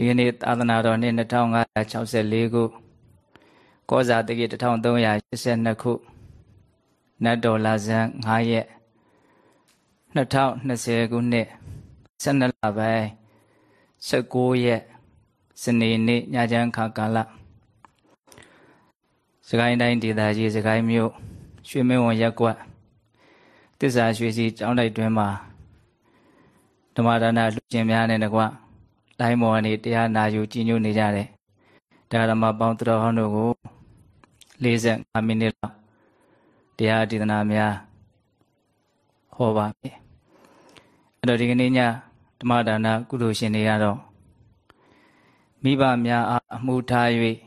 ဒီကနေ့သာသနာတော်နှစ်2564ခုကောဇာတကိ1382ခုနတ်တော်လာဇန်9ရက်2020ခုနှစ်12လပိုင်း19ရက်စနေနေ့ညချမ်းခါကာလစကိုင်းတိုင်းဒေသကြီးစကိုင်းမြို့ရွှေမင်းဝံရက်ကွက်တစ္ဆာရွှေစီကျောင်းတိုက်တွင်မှာဓမ္မဒါနလူကျင်များနဲ့တကွ တိုင်းမော်ကနေတရားနာယူကြည်ညိုနေကြတယ်ဒါဓမ္မပေါင်းတော်ဟောင်းတို့ကို45မိနစ်လောက်တရားဒေသနာများဟောပါမယ်အဲ့တော့ဒီကနေ့ညဓမ္မဒါနကုသိုလ်ရှင်တွေကတော့မိဘများအားအမှုထား၍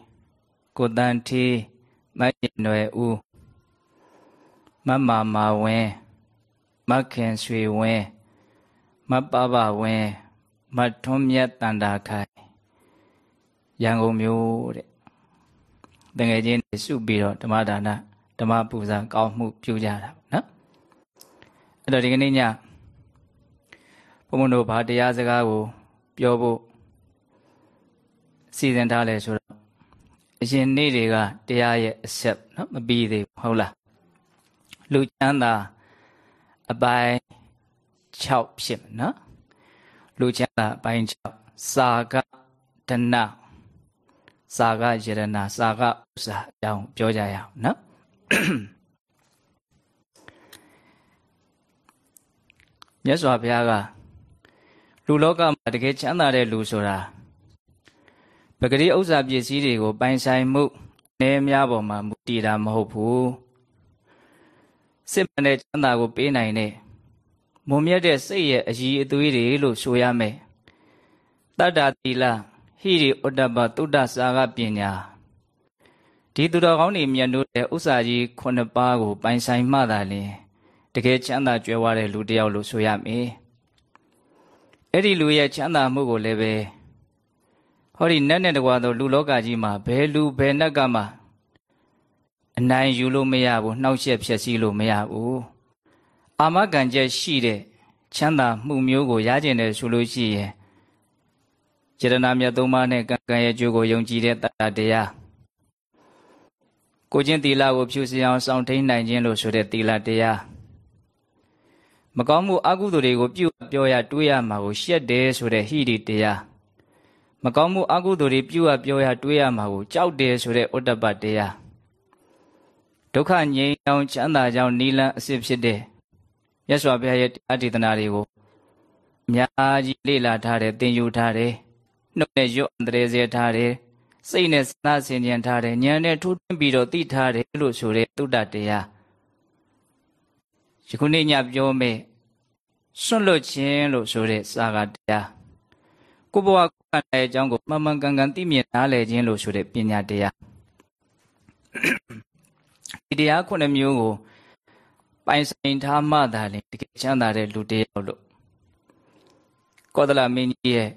ကိုတန်ထေးမရင်ွယ်ဦးမမမာဝင်းမခင်ရွှေဝင်းမပပဝင်း မထွန်းမြတ်တန်တာခိုင်ရန်ကုန်မြို့တဲ့တငယ်ချင်းတွေစုပြီးတော့ဓမ္မဒါနဓမ္မပူဇာကောင်းမှုပြုကြတာနော်အဲ့တော့ဒီကနေ့ညဘုံဘုံတို့ဘာတရားစကားကို ပြောဖို့စီစဉ်ထားလဲဆိုတော့အရင်နေ့တွေကတရားရဲ့အဆက်နော်မပြီးသေးဘူးဟုတ်လားလူချမ်းသာအပိုင်း6ဖြစ်နော် လူချမ်းသာအပိုင်း6စာကဒနာစာကယရဏစာကဥစ္စာအကြောင်းပြောကြရအောင်နော်မြတ်စွာဘုရားကလူလောကမှာတကယ်ချမ်းသာတဲ့လူဆိုတာပဂတိဥစ္စာပစ္စည်းတွေကို ပိုင်ဆိုင်မှုနေများပေါ်မှာမူတည်တာမဟုတ်ဘူးစစ်မှန်တဲ့ချမ်းသာကိုပေးနိုင်တဲ့ မုံမြတ်တဲ့စိတ်ရဲ့အည်အသွေးတွေလို့ဆိုရမယ်တတ္တတိလဟိရိဥတ္တပသုဒ္ဓစာကပညာဒီသူတော်ကောင်းတွေမြတ်လို့တဲ့ဥစ္စာကြီးခုနှစ်ပါးကို ပိုင်ဆိုင်မှသာလျှင်တကယ်ချမ်းသာကြွယ်ဝတဲ့လူတစ်ယောက်လို့ဆိုရမယ်အဲ့ဒီလူရဲ့ချမ်းသာမှုကိုလည်းပဲဟောဒီနတ်နဲ့တကွာသောလူလောကကြီးမှာဘယ်လူဘယ်နတ်ကမှအနိုင်ယူလို့မရဘူးနှောက်ယှက်ဖျက်ဆီးလို့မရဘူး အာမခံချက်ရှိတဲ့ချမ်းသာမှုမျိုးကိုရကျင်တယ်ဆိုလို့ရှိရင်စေတနာမြတ်သုံးပါးနဲ့ကံကံရဲ့ကျိုးကိုယုံကြည်တဲ့တတတရားကိုချင်းသီလကိုဖြူစင်အောင်စောင့်ထိန်နိုင်ခြင်းလို့ဆိုတဲ့သီလတရားမကောင်းမှုအကုသိုလ်တွေကိုပြုပြောရတွေးရမှာကိုရှက်တယ်ဆိုတဲ့ဟိရိတရားမကောင်းမှုအကုသိုလ်တွေပြုရပြောရတွေးရမှာကိုကြောက်တယ်ဆိုတဲ့ဥတ္တပတရားဒုက္ခငြိမ်းချမ်းချမ်းသာကြောင်းနိလန်းအစစ်ဖြစ်တဲ့ ရသော်ဘုရားရဲ့အတ္တိတနာတွေကိုအများကြီးလေ့လာထားတယ်သင်ယူထားတယ်နှုတ်နဲ့ရွတ်အန္တရာယ်စေထားတယ်စိတ်နဲ့စသဆင်ခြင်ထားတယ်ဉာဏ်နဲ့ထိုးထွင်းပြီးတော့သိထားတယ်လို့ဆိုတဲ့သုတ္တတရားယခုနေ့ညပြောမယ်စွန့်လွတ်ခြင်းလို့ဆိုတဲ့စာကတရားကိုဘဝကိုယ်ကအကြောင်းကိုမှန်မှန်ကန်ကန်သိမြင်နားလည်ခြင်းလို့ဆိုတဲ့ပညာတရားဒီတရားခုနှစ်မျိုးကို ပိုင်ဆိုင်ထားမှသာလေတကယ်ချမ်းသာတဲ့လူတယောက်လို့ကောသလမင်းကြီးရဲ့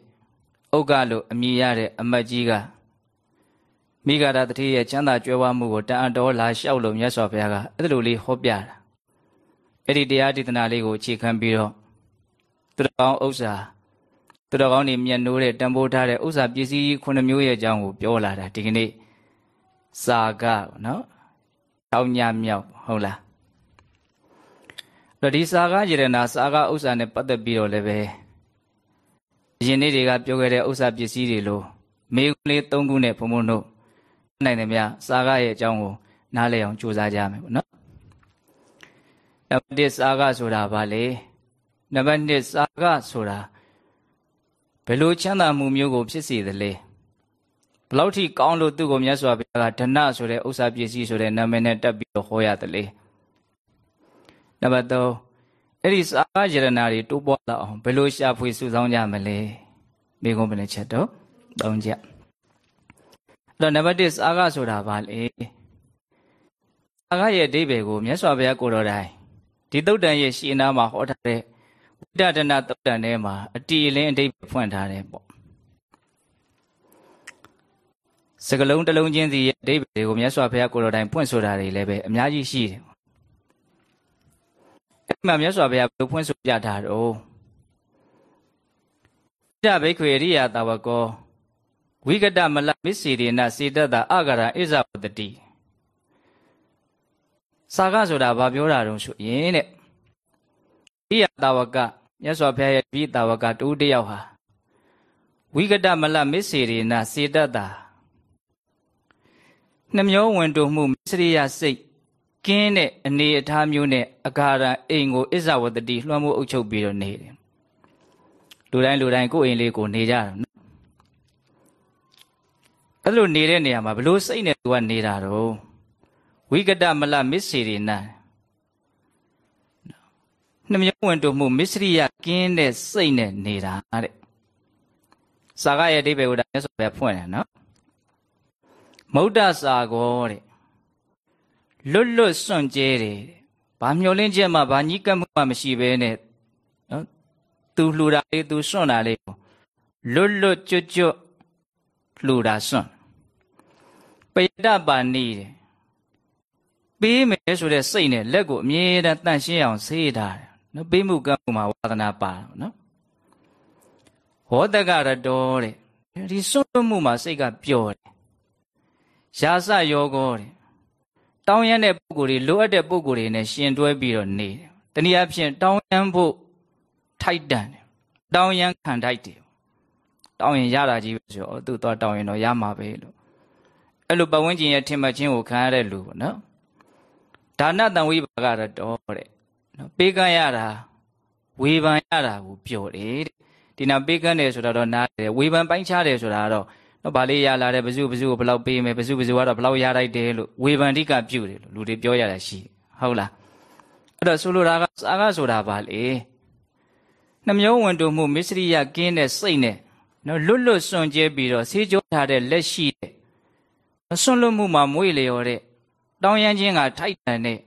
ဥက္ကလို့အမည်ရတဲ့အမတ်ကြီးကမိဂရာတတိရဲ့ချမ်းသာကြွယ်ဝမှုကိုတန်အတော်လာလျှောက်လို့မြတ်စွာဘုရားကအဲ့လိုလေးဟောပြတာအဲ့ဒီတရားဒေသနာလေးကိုအခြေခံပြီးတော့သူတော်ကောင်းဥစ္စာသူတော်ကောင်းတွေမြတ်နိုးတဲ့တန်ဖိုးထားတဲ့ဥစ္စာပစ္စည်းခုနှစ်မျိုးရဲ့အကြောင်းကိုပြောလာတာဒီကနေ့စာကနော်တောင်းညမြောက်ဟုတ်လားအဲ့ တော့ဒီစာကယရနာစာကဥစ္စာနဲ့ပတ်သက်ပြီးတော့လည်းပဲအရင်နေ့တွေကပြောခဲ့တဲ့ဥစ္စာပစ္စည်းတွေလိုမေးခွန်းလေး၃ခုနဲ့ဘုံဘုံတို့နိုင်တယ်များစာကရဲ့အကြောင်းကိုနားလည်အောင်ကြိုးစားကြမယ်ပေါ့နော်နံပါတ်1စာကဆိုတာဘာလဲနံပါတ်2စာကဆိုတာဘယ်လိုချမ်းသာမှုမျိုးကိုဖြစ်စေသလဲဘလောက်ထိကောင်းလို့သူ့ကိုမြတ်စွာဘုရားကဒဏဆိုတဲ့ဥစ္စာပစ္စည်းဆိုတဲ့နာမည်နဲ့တက်ပြီးတော့ဟောရတယ်လေနံပါတ်3 အဲ့ဒီစာကယရနာတွေတိုးပွားလာအောင်ဘယ်လိုရှာဖွေစုဆောင်းကြမလဲမိကုံးဘယ်နှချက်တော့သုံးချက်အဲ့တော့နံပါတ်1စာကဆိုတာဘာလဲစာကရဲ့အဓိပ္ပာယ်ကိုမြတ်စွာဘုရားကိုတော်တိုင်ဒီသုတ်တန်ရဲ့ရှင်းနာမှာဟောထားတဲ့ဝိဒဒနာသုတ်တန်ထဲမှာအတီအလင်းအဓိပ္ပာယ်ဖွင့်ထားတယ်ပေါ့စကလုံးတစ်လုံးချင်းစီရဲ့အဓိပ္ပာယ်ကိုမြတ်စွာဘုရားကိုတော်တိုင်ဖွင့်ဆိုတာတွေလည်းပဲအများကြီးရှိတယ်အဲ့ မှာမြတ်စွာဘုရားဘယ်လိုဖွင့်ဆိုပြထားတော့ဣဒဘိက္ခွေရိယာတာဝကောဝိကတမလမစ္စေရိနစေတတအဂရဣဇဝတတိစာကဆိုတာဘာပြောတာတုံးဆိုရင်တဲ့ဣယတာဝကမြတ်စွာဘုရားရဲ့ပြီးတာဝကတူတယောက်ဟာဝိကတမလမစ္စေရိနစေတတနှမျောဝင်တို့မှုမစ္စရိယစိတ် ကင်းတဲ့အနေအထားမျိုးနဲ့အဂါရအိမ်ကိုအစ္ဆဝတတိလွှမ်းမိုးအုပ်ချုပ်ပြီးတော့နေတယ်လူတိုင်းလူတိုင်းကိုယ့်အိမ်လေးကိုနေကြတာနော်အဲ့လိုနေတဲ့နေရာမှာဘလို့စိတ်နဲ့သူကနေတာတော့ဝိကတမလမစ္စေရိနာနှမျောဝင်တို့မှုမစ္စရိယကင်းတဲ့စိတ်နဲ့နေတာတဲ့စာကရဲ့အဓိပ္ပာယ်ကိုဒါမြတ်စွာဘုရားဖွင့်တယ်နော်မௌဒ္ဒစာကောတဲ့ လွတ်လွတ်စွန့်ကြဲတယ်ဘာမျောလင်းချက်မှဘာညှိကပ်မှုမှမရှိဘဲနဲ့နော်သူလှူတာလေးသူစွန့်တာလေးလွတ်လွတ်ကျွတ်ကျွတ်လှူတာစွန့်ပယတပါနေတယ်ပေးမယ်ဆိုတဲ့စိတ်နဲ့လက်ကိုအမြဲတမ်းတန့်ရှင်းအောင်ဆေးထားတယ်နော်ပေးမှုကမ်းမှုမှာဝါသနာပါနော်ဟောတကရတော်တဲ့ဒီစွန့်မှုမှာစိတ်ကပျော်တယ်ရာစယောကောတဲ့ တောင်းရမ်းတဲ့ပုံကိုယ်တွေလိုအပ်တဲ့ပုံကိုယ်တွေနဲ့ရှင်တွဲပြီးတော့နေတယ်တနည်းအားဖြင့်တောင်းရမ်းဖို့ထိုက်တန်တယ်တောင်းရမ်းခံထိုက်တယ်တောင်းရင်ရတာကြီးပဲဆိုတော့သူသွားတောင်းရင်တော့ရမှာပဲလို့အဲ့လိုပဝန်းကျင်ရဲ့ထင်မှတ်ခြင်းကိုခံရတဲ့လူပေါ့နော်ဒါနတံဝိပါကတော့တဲ့နော်ပေးကမ်းရတာဝေဖန်ရတာကိုပြောတယ်တဲ့ဒီနာပေးကမ်းတယ်ဆိုတာတော့နားတယ်ဝေဖန်ပိုင်းခြားတယ်ဆိုတာကတော့ နော်ဗာလေးရလာတယ်ဘဇုဘဇုကိုဘယ်လောက်ပေးမယ်ဘဇုဘဇုကတော့ဘယ်လောက်ရလိုက်တယ်လို့ဝေဖန်တိကပြုတယ်လို့လူတွေပြောရတာရှိဟုတ်လားအဲ့တော့ဆိုလိုတာကစာကဆိုတာဗာလေနှမျိုးဝင်တူမှုမစ္စရိယကင်းတဲ့စိတ်နဲ့နော်လွတ်လွတ်စွန့်ကြဲပြီးတော့ဆေးကြောထားတဲ့လက်ရှိတဲ့စွန့်လွတ်မှုမှာမွေ့လျော်တဲ့တောင်းရမ်းခြင်းကထိုက်တန်တဲ့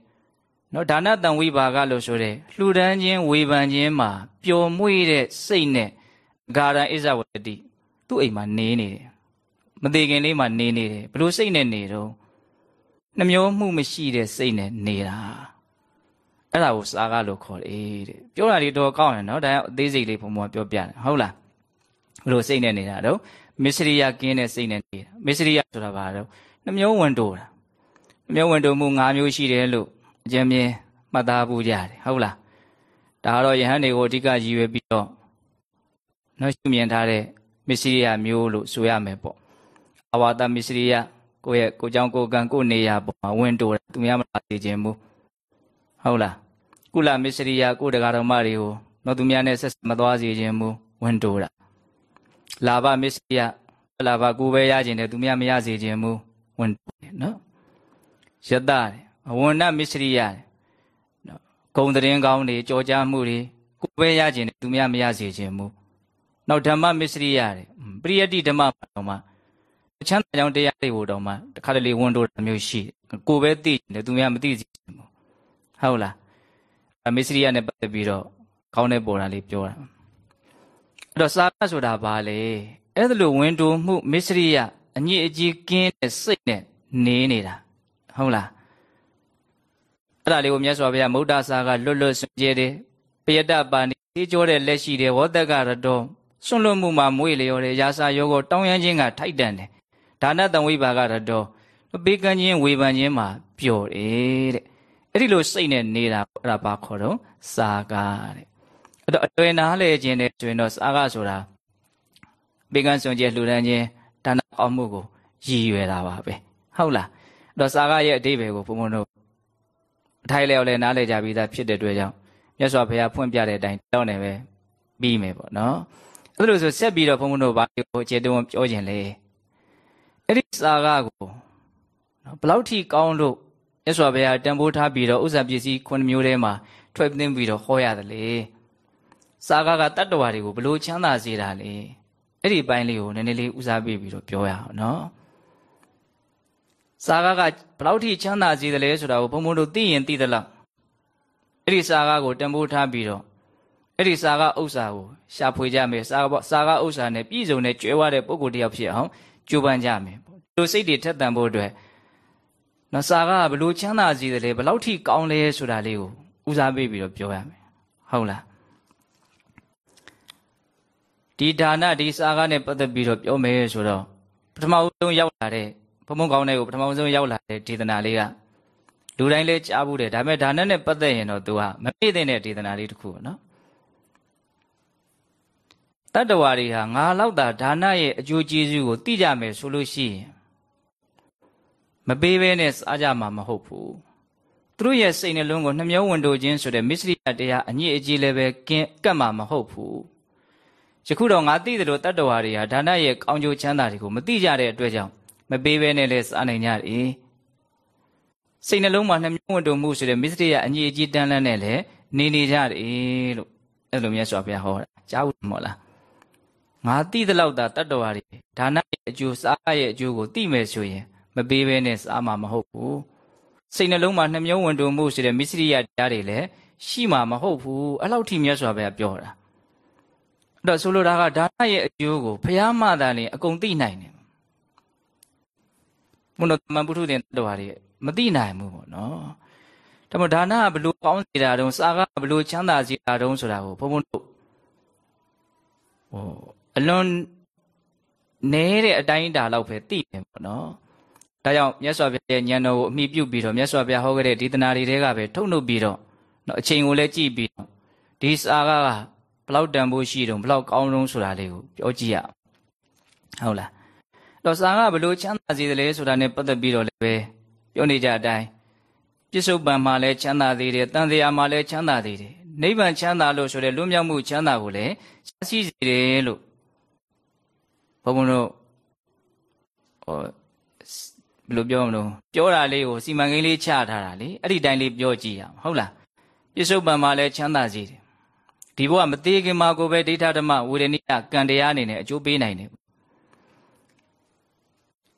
နော်ဒါနတံဝိပါကလို့ဆိုတဲ့လှူဒန်းခြင်းဝေဖန်ခြင်းမှာပျော်မွေ့တဲ့စိတ်နဲ့ဂါရံဣဇဝတတိသူ့အိမ်မှာနေနေတယ် မသေးခင်လေးမှာနေနေတယ်ဘလို့စိတ်နဲ့နေတော့နှမျောမှုမရှိတဲ့စိတ်နဲ့နေတာအဲ့ဒါကိုစာကားလို့ခေါ်တယ်တဲ့ပြောတာလေးတော့ကောင်းတယ်နော်ဒါအသေးစိတ်လေးဘုံဘုံပြောပြတယ်ဟုတ်လားဘလို့စိတ်နဲ့နေတာတော့မစ္စရိယကင်းတဲ့စိတ်နဲ့နေတာမစ္စရိယဆိုတာဘာတော့နှမျောဝင်တိုးတာနှမျောဝင်တိုးမှု၅မျိုးရှိတယ်လို့အကျဉ်းမြင်မှတ်သားဖို့ကြတယ်ဟုတ်လားဒါကတော့ယဟန်တွေကိုအဓိကရည်ရွယ်ပြီးတော့နော်ရှုမြင်ထားတဲ့မစ္စရိယမျိုးလို့ဆိုရမယ်ပေါ့ အဝါဒမစ္စရိယကိုယ့်ရဲ့ကိုကြောင့်ကိုကံကိုနေရာပေါ်မှာဝင်တိုးတယ်သူများမလာစေခြင်းဘူးဟုတ်လားကုလမစ္စရိယကိုတရားတော်မတွေကိုတော့သူများနဲ့ဆက်မသွားစေခြင်းဘူးဝင်တိုးတာလာဘမစ္စရိယလာဘကိုပဲရခြင်းတယ်သူများမရစေခြင်းဘူးဝင်တိုးတယ်နော်ယတတယ်အဝဏ္ဏမစ္စရိယနော်ဂုံတရင်ကောင်းတွေကြောကြားမှုတွေကိုပဲရခြင်းတယ်သူများမရစေခြင်းဘူးနောက်ဓမ္မမစ္စရိယတယ်ပရိယတ္တိဓမ္မတော်မှာ ချမ်းသာကြောင်းတရားတွေကိုတော့မှတခါတလေဝန်တိုတာမျိုးရှိကိုပဲသိတယ်သူများမသိစီဘူးဟုတ်လားအမေစရိယနဲ့ပတ်သက်ပြီးတော့ခေါင်းနဲ့ပေါ်တာလေးပြောတာအဲ့တော့စာရဆိုတာဘာလဲအဲ့ဒါလိုဝန်တိုမှုမစ္စရိယအညစ်အကြေးကင်းတဲ့စိတ်နဲ့နေနေတာဟုတ်လားအဲ့ဒါလေးကိုမြတ်စွာဘုရားမௌဒ္ဒစာကလွတ်လွတ်စွန့်ကြဲတယ်ပယတ္တပါဏိသိကြောတဲ့လက်ရှိတယ်ဝေါတကရတော်စွန့်လွတ်မှုမှာမွေလျော်တယ်ရာစာယောကိုတောင်းရမ်းခြင်းကထိုက်တန်တယ် ဒါနတံဝိပါကတော့ပေးကမ်းခြင်းဝေဖန်ခြင်းမှာပျော်တယ်တဲ့အဲ့ဒီလိုစိတ်နဲ့နေတာအဲ့ဒါဘာခေါ်တော့စာကားတဲ့အဲ့တော့အတွေ့နားလဲခြင်းနဲ့ဆိုရင်တော့စာကားဆိုတာပေးကမ်းစွန်ကျဲလှူဒန်းခြင်းဒါနအောင်မှုကိုရည်ရွယ်တာပါပဲဟုတ်လားအဲ့တော့စာကားရဲ့အတိပ္ပယ်ကိုဘုံဘုံတို့အထိုက်လျောက်လဲနားလဲကြပြီးသားဖြစ်တဲ့အတွက်ကြောင့်မြတ်စွာဘုရားဖွင့်ပြတဲ့အတိုင်းတောင်းနေပဲပြီးမယ်ပေါ့နော်အဲ့လိုဆိုဆက်ပြီးတော့ဘုံဘုံတို့ဘာကိုအခြေတုံးပြောခြင်းလဲ အဲ့ဒီစာကားကိုနော်ဘလောက်ထိကောင်းလို့မြတ်စွာဘုရားတန်ဖိုးထားပြီးတော့ဥစ္စာပစ္စည်းခုနှစ်မျိုးထဲမှာထွက်သိမ်းပြီးတော့ဟောရတယ်လေစာကားကတတ္တဝါတွေကိုဘလို့ချမ်းသာစေတာလေအဲ့ဒီပိုင်းလေးကိုနည်းနည်းလေးဦးစားပေးပြီးတော့ပြောရအောင်နော်စာကားကဘလောက်ထိချမ်းသာစေတယ်လဲဆိုတာကိုဘုံဘုံတို့သိရင်သိသလားအဲ့ဒီစာကားကိုတန်ဖိုးထားပြီးတော့အဲ့ဒီစာကားဥစ္စာကိုရှာဖွေကြမယ်စာကားစာကားဥစ္စာနဲ့ပြည့်စုံတဲ့ကျွဲဝတဲ့ပုဂ္ဂိုလ်တယောက်ဖြစ်အောင် ကြိုးပမ်းကြမယ်ဒီလိုစိတ်တွေထက်သန်ဖို့အတွက်နော်စာကဘလို့ချမ်းသာစေတယ်လဲဘလောက်ထိကောင်းလဲဆိုတာလေးကိုဦးစားပေးပြီးတော့ပြောရမယ်ဟုတ်လားဒီဒါနဒီစာကနဲ့ပတ်သက်ပြီးတော့ပြောမယ်ဆိုတော့ထမဆုံးရောက်လာတဲ့ဘုံဘုံကောင်းတဲ့ကိုပထမဆုံးရောက်လာတဲ့ဒေသနာလေးကလူတိုင်းလည်းကြားဘူးတယ်ဒါပေမဲ့ဒါနဲ့နဲ့ပတ်သက်ရင်တော့ तू ဟာမပြည့်တဲ့ဒေသနာလေးတစ်ခုပေါ့နော် တတ္တဝါတွေဟာငါလောက်တာဒါနရဲ့အကျိုးကျေးဇူးကိုသိကြမယ်ဆိုလို့ရှိရင်မပေးဘဲနဲ့စားကြမှာမဟုတ်ဘူးသူတို့ရဲ့စိတ်နှလုံးကိုနှမျောဝန်တိုခြင်းဆိုတဲ့မစ္စရိယတရားအညစ်အကြေးလည်းပဲကင်းကပ်မှာမဟုတ်ဘူးယခုတော့ငါသိတယ်လို့တတ္တဝါတွေဟာဒါနရဲ့ကောင်းကျိုးချမ်းသာတွေကိုမသိကြတဲ့အတွက်ကြောင့်မပေးဘဲနဲ့လည်းစားနိုင်ကြတယ်စိတ်နှလုံးမှာနှမျောဝန်တိုမှုဆိုတဲ့မစ္စရိယအညစ်အကြေးတန်းလန်းနဲ့လည်းနေနေကြတယ်လို့အဲ့လိုမြတ်စွာဘုရားဟောတာကြားဘူးမဟုတ်လား ငါသိသလောက်သာတတ္တဝါတွေဒါနရဲ့အကျိုးစားရဲ့အကျိုးကိုသိမယ်ဆိုရင်မပေးဘဲနဲ့စားမှာမဟုတ်ဘူးစိတ်နှလုံးမှာနှမျောဝင်တုံမှုဆိုတဲ့မစ္စရိယတရားတွေလည်းရှိမှာမဟုတ်ဘူးအဲ့လောက်ထိမြတ်စွာဘုရားပြောတာအဲ့တော့ဆိုလိုတာကဒါနရဲ့အကျိုးကိုဘုရားမှသာလျှင်အကုန်သိနိုင်တယ်ဘုန်းတော်မန်ပုထုတင်တ္တဝါတွေမသိနိုင်ဘူးပေါ့နော်ဒါမှဒါနကဘလို့ကောင်းစေတာတုံးစာကဘလို့ချမ်းသာစေတာတုံးဆိုတာကိုဘုန်းဘုန်းတို့ဟို အလွန်နဲတဲ့အတိုင်းအတာလောက်ပဲသိတယ်ပေါ့နော်ဒါကြောင့်မြတ်စွာဘုရားရဲ့ဉာဏ်တော်ကိုအမိပြုပြီးတော့မြတ်စွာဘုရားဟောခဲ့တဲ့ဒေသနာတွေတဲကပဲထုတ်နှုတ်ပြီးတော့နော်အချိန်ကိုလည်းကြည့်ပြီးတော့ဒီစာကဘလောက်တန်ဖို့ရှိတုံးဘလောက်ကောင်းတုံးဆိုတာလေးကိုပြောကြည့်ရဟုတ်လားတော့စာကဘလို့ချမ်းသာစေတယ်လဲဆိုတာနဲ့ပတ်သက်ပြီးတော့လည်းပဲပြောနေကြအတိုင်းပြစ္ဆုတ်ပံမှာလည်းချမ်းသာသေးတယ်တန်တရားမှာလည်းချမ်းသာသေးတယ်နိဗ္ဗာန်ချမ်းသာလို့ဆိုတဲ့လွတ်မြောက်မှုချမ်းသာကိုလည်းရှိစေတယ်လို့ ဘုံဘုံတို့ဟောဘယ်လိုပြောမလို့ပြောတာလေးကိုစီမံကိန်းလေးချထားတာလေအဲ့ဒီတိုင်းလေးပြောကြည့်ရအောင်ဟုတ်လားပြစ္ဆုတ်ပံမှာလည်းချမ်းသာစေတယ်ဒီဘဝမသေးခင်မှာကိုပဲဒိဋ္ဌဓမ္မဝေဒနိယကံတရားအနေနဲ့အကျိုးပေးနိုင်တယ်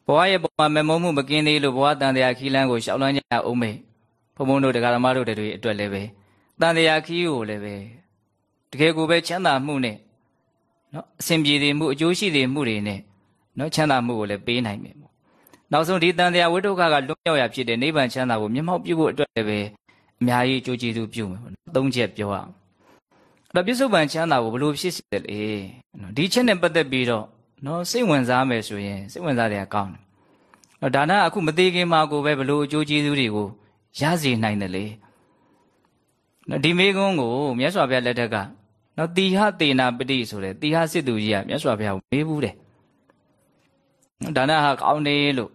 ဘဝရဲ့ပုံမှာမမုံမှုမကင်းသေးလို့ဘဝတန်တရားခီးလန်းကိုရှောက်လန်းကြအောင်မေဘုံဘုံတို့တရားဓမ္မတို့တွေအတွက်လည်းပဲတန်တရားခီးကိုလည်းပဲတကယ်ကိုပဲချမ်းသာမှုနဲ့ နော်အစဉ်ပြေသေးမှုအကျိုးရှိသေးမှုတွေနဲ့နော်ချမ်းသာမှုကိုလည်းပေးနိုင်မယ်ပေါ့နောက်ဆုံးဒီတန်တရားဝိတုခကလွတ်မြောက်ရဖြစ်တဲ့နိဗ္ဗာန်ချမ်းသာကိုမျက်မှောက်ပြုဖို့အတွက်လည်းပဲအများကြီးအကျိုးကျေးဇူးပြုမယ်ပေါ့သုံးချက်ပြောရအောင်အဲ့တော့ပြစ္ဆုတ်ပံချမ်းသာကိုဘလို့ဖြစ်စေတယ်လေနော်ဒီချက်နဲ့ပတ်သက်ပြီးတော့နော်စိတ်ဝင်စားမယ်ဆိုရင်စိတ်ဝင်စားတယ်ကောင်းတယ်နော်ဒါနအခုမသေးခင်မှာကိုပဲဘလို့အကျိုးကျေးဇူးတွေကိုရစေနိုင်တယ်လေနော်ဒီမေကုန်းကိုမြတ်စွာဘုရားလက်ထက်က နော်တိဟသေနာပတိဆိုတဲ့တိဟစစ်သူကြီးကမြတ်စွာဘုရားကိုမေးဘူးတယ်ဒါနဟာကောင်းတယ်လို့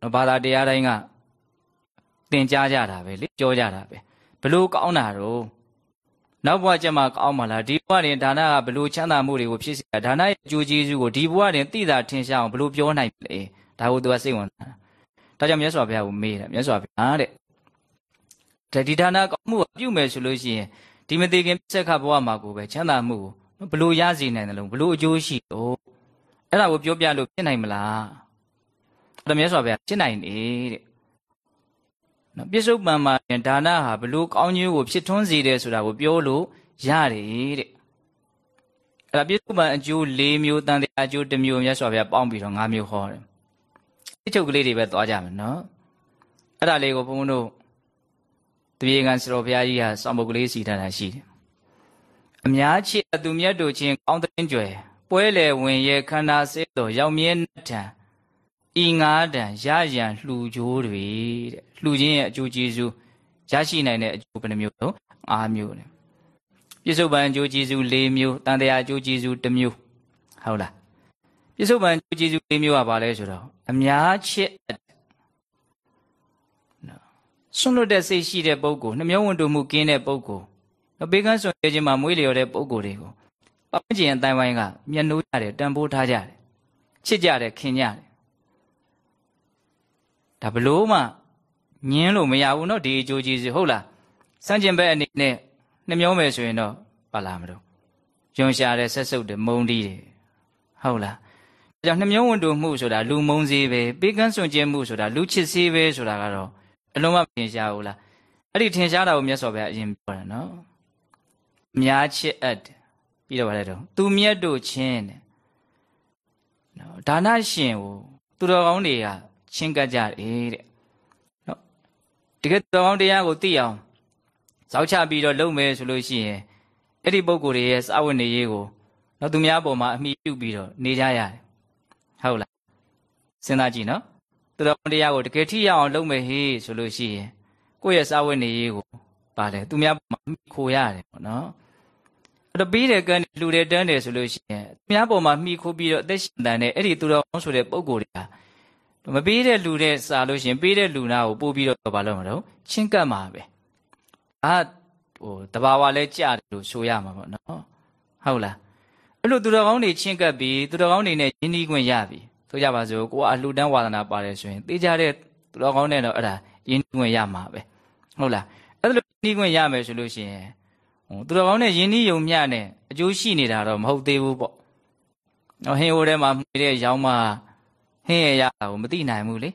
နော်ဘာသာတရားတိုင်းကသင်ကြားကြတာပဲလေကြောကြတာပဲဘလို့ကောင်းတာတော့နောက်ဘဝကျမှကောင်းမှာလားဒီဘဝတွင်ဒါနကဘလို့ချမ်းသာမှုတွေကိုဖြစ်စေတာဒါနရဲ့အကျိုးကျေးဇူးကိုဒီဘဝတွင်သိတာထင်ရှားအောင်ဘလို့ပြောနိုင်လဲဒါကိုသူကစိတ်ဝင်စားတာဒါကြောင့်မြတ်စွာဘုရားကိုမေးတယ်မြတ်စွာဘုရားတဲ့ဒီဒါနကောင်းမှုကိုပြုမယ်ဆိုလို့ရှိရင် ဒီမသေးခင်ပြစ္ဆခဘဝမှာကိုပဲချမ်းသာမှုကိုဘလို့ရစေနိုင်တယ်လို့ဘလို့အကျိုးရှိတော့အဲ့ဒါကိုပြောပြလို့ဖြစ်နိုင်မလားအဲ့ဒါမြတ်စွာဘုရားဖြစ်နိုင်တယ်နော်ပြစ္ဆုတ်ပံမှာဒါနဟာဘလို့ကောင်းကျိုးကိုဖြစ်ထွန်းစေတယ်ဆိုတာကိုပြောလို့ရတယ်တဲ့အဲ့ဒါပြစ္ဆုတ်ပံအကျိုး၄မျိုးတန်တရားအကျိုး၁မျိုးမြတ်စွာဘုရားပေါင်းပြီးတော့၅မျိုးဟောတယ်အချုပ်ကလေးတွေပဲသွားကြမယ်နော်အဲ့ဒါလေးကိုဘုန်းဘုန်းတို့ တပြေကံစတော်ဘုရားကြီးဟာစောင့်ပုတ်ကလေးစီထားတာရှိတယ်အများချစ်အသူမြတ်တို့ချင်းကောင်းတဲ့ကြွယ်ပွဲလေဝင်ရဲ့ခန္ဓာစေတော်ရောက်မြဲထံဤငါးတန်ရရန်လှူကြိုးတွေတဲ့လှူခြင်းရဲ့အကျိုးကျေးဇူးရရှိနိုင်တဲ့အကျိုးဘယ်နှမျိုးတော့၅မျိုးတဲ့ပြစ္ဆုတ်ပံအကျိုးကျေးဇူး၄မျိုးတန်တရားအကျိုးကျေးဇူး၁မျိုးဟုတ်လားပြစ္ဆုတ်ပံအကျိုးကျေးဇူး၄မျိုးကဘာလဲဆိုတော့အများချစ် ဆွန့်လွတ်တဲ့စိတ်ရှိတဲ့ပုဂ္ဂိုလ်နှမျောဝန်တုမှုကင်းတဲ့ပုဂ္ဂိုလ်ဘေးကန်းဆွန်ရခြင်းမှာမွေးလျော်တဲ့ပုဂ္ဂိုလ်တွေကိုပတ်ဝန်းကျင်အတိုင်းဝိုင်းကမျက်နှိုးကြတယ်တန်ဖိုးထားကြတယ်ချစ်ကြတယ်ခင်ကြတယ်ဒါဘလို့မှညင်းလို့မရဘူးเนาะဒီအကျိုးကျေးဇူးဟုတ်လားစံကျင်ဘက်အနေနဲ့နှမျောမယ်ဆိုရင်တော့ပါလာမလို့ယွန်ရှာတဲ့ဆက်စုပ်တယ်မုံတီးတယ်ဟုတ်လားဒါကြောင့်နှမျောဝန်တုမှုဆိုတာလူမုံစေးပဲဘေးကန်းဆွန်ကျဲမှုဆိုတာလူချစ်စေးပဲဆိုတာကတော့ အလုံးမထင်ရှားဘူးလားအဲ့ဒီထင်ရှားတာကိုမြတ်စွာဘုရားအရင်ပြောတယ်နော်အများချစ်အပ်တယ်ပြီးတော့ဗါလဲတော့သူမြတ်တို့ချင်းတဲ့နော်ဒါနရှင်ကိုသူတော်ကောင်းတွေကချင်းကပ်ကြတယ်တဲ့နော်တကယ်တော်ကောင်းတရားကိုသိအောင်ဇောက်ချပြီးတော့လုပ်မယ်ဆိုလို့ရှိရင်အဲ့ဒီပုံကိုယ်တွေရဲ့စာဝတ်နေရေးကိုနော်သူများပေါ်မှာအမိပြုပြီးတော့နေကြရတယ်ဟုတ်လားစဉ်းစားကြည့်နော် သူတော်ကောင်းတရားကိုတကယ်ထိရအောင်လုပ်မယ်ဟေးဆိုလို့ရှိရင်ကိုယ့်ရဲ့စာဝတ်နေရေးကိုပါတယ်သူများပေါ်မှာမိခိုရတယ်ပေါ့နော်အဲ့တော့ပြီးတဲ့ကံလူတွေတန်းတယ်ဆိုလို့ရှိရင်သူများပေါ်မှာမိခိုပြီးတော့အသက်ရှင်တန်တဲ့အဲ့ဒီသူတော်ကောင်းဆိုတဲ့ပုံကိုယ်တွေဟာမပေးတဲ့လူတဲ့စာလို့ရှိရင်ပေးတဲ့လူနာကိုပို့ပြီးတော့ဘာလုပ်မှာတော့ချင်းကပ်မှာပဲအာဟိုတဘာဝလဲကြတယ်လို့ဆိုရမှာပေါ့နော်ဟုတ်လားအဲ့လိုသူတော်ကောင်းတွေချင်းကပ်ပြီးသူတော်ကောင်းတွေနဲ့ယဉ်ဤခွင့်ရပြီ ဆိုကြပါစို့ကိုကအလှူဒန်းဝါဒနာပါတယ်ဆိုရင်သိကြတဲ့သူတော်ကောင်းနဲ့တော့အဲ့ဒါယဉ်ဤခွင့်ရမှာပဲဟုတ်လားအဲ့လိုယဉ်ဤခွင့်ရမယ်ဆိုလို့ရှိရင်ဟိုသူတော်ကောင်းနဲ့ယဉ်ဤယုံမျှနဲ့အကျိုးရှိနေတာတော့မဟုတ်သေးဘူးပေါ့နော်ဟင်းဟိုထဲမှာမှီတဲ့ရောင်းမဟင်းရဲ့ရတာကိုမသိနိုင်ဘူးလေ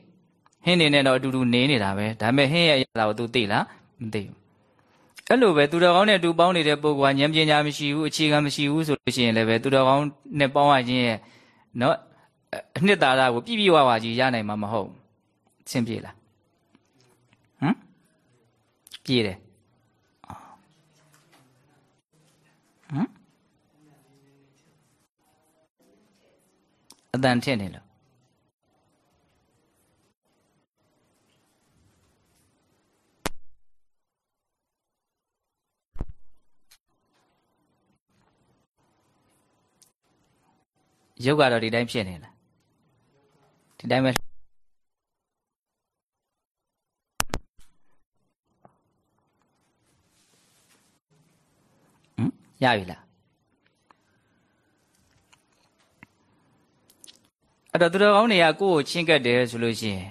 ဟင်းနေနဲ့တော့အတူတူနေနေတာပဲဒါပေမဲ့ဟင်းရဲ့ရတာကို तू သိလားမသိဘူးအဲ့လိုပဲသူတော်ကောင်းနဲ့တူပေါင်းနေတဲ့ပုဂ္ဂိုလ်ကဉာဏ်ပညာမရှိဘူးအခြေခံမရှိဘူးဆိုလို့ရှိရင်လည်းပဲသူတော်ကောင်းနဲ့ပေါင်းရခြင်းရဲ့နော် အနှစ်သာရကိုပြည့်ပြည့်ဝဝကြီးရနိုင်မှာမဟုတ်ဆင်ပြေလားဟမ်ပြေတယ်ဟမ်အတန်ထင်နေလို့ရုပ်ကတော့ဒီတိုင်းဖြစ်နေလား ဒီတိုင်းပဲဟမ်ရပြီလားအဲ့တော့သူတော်ကောင်းတွေကကိုယ့်ကိုချင်းကပ်တယ်ဆိုလို့ရှိရင်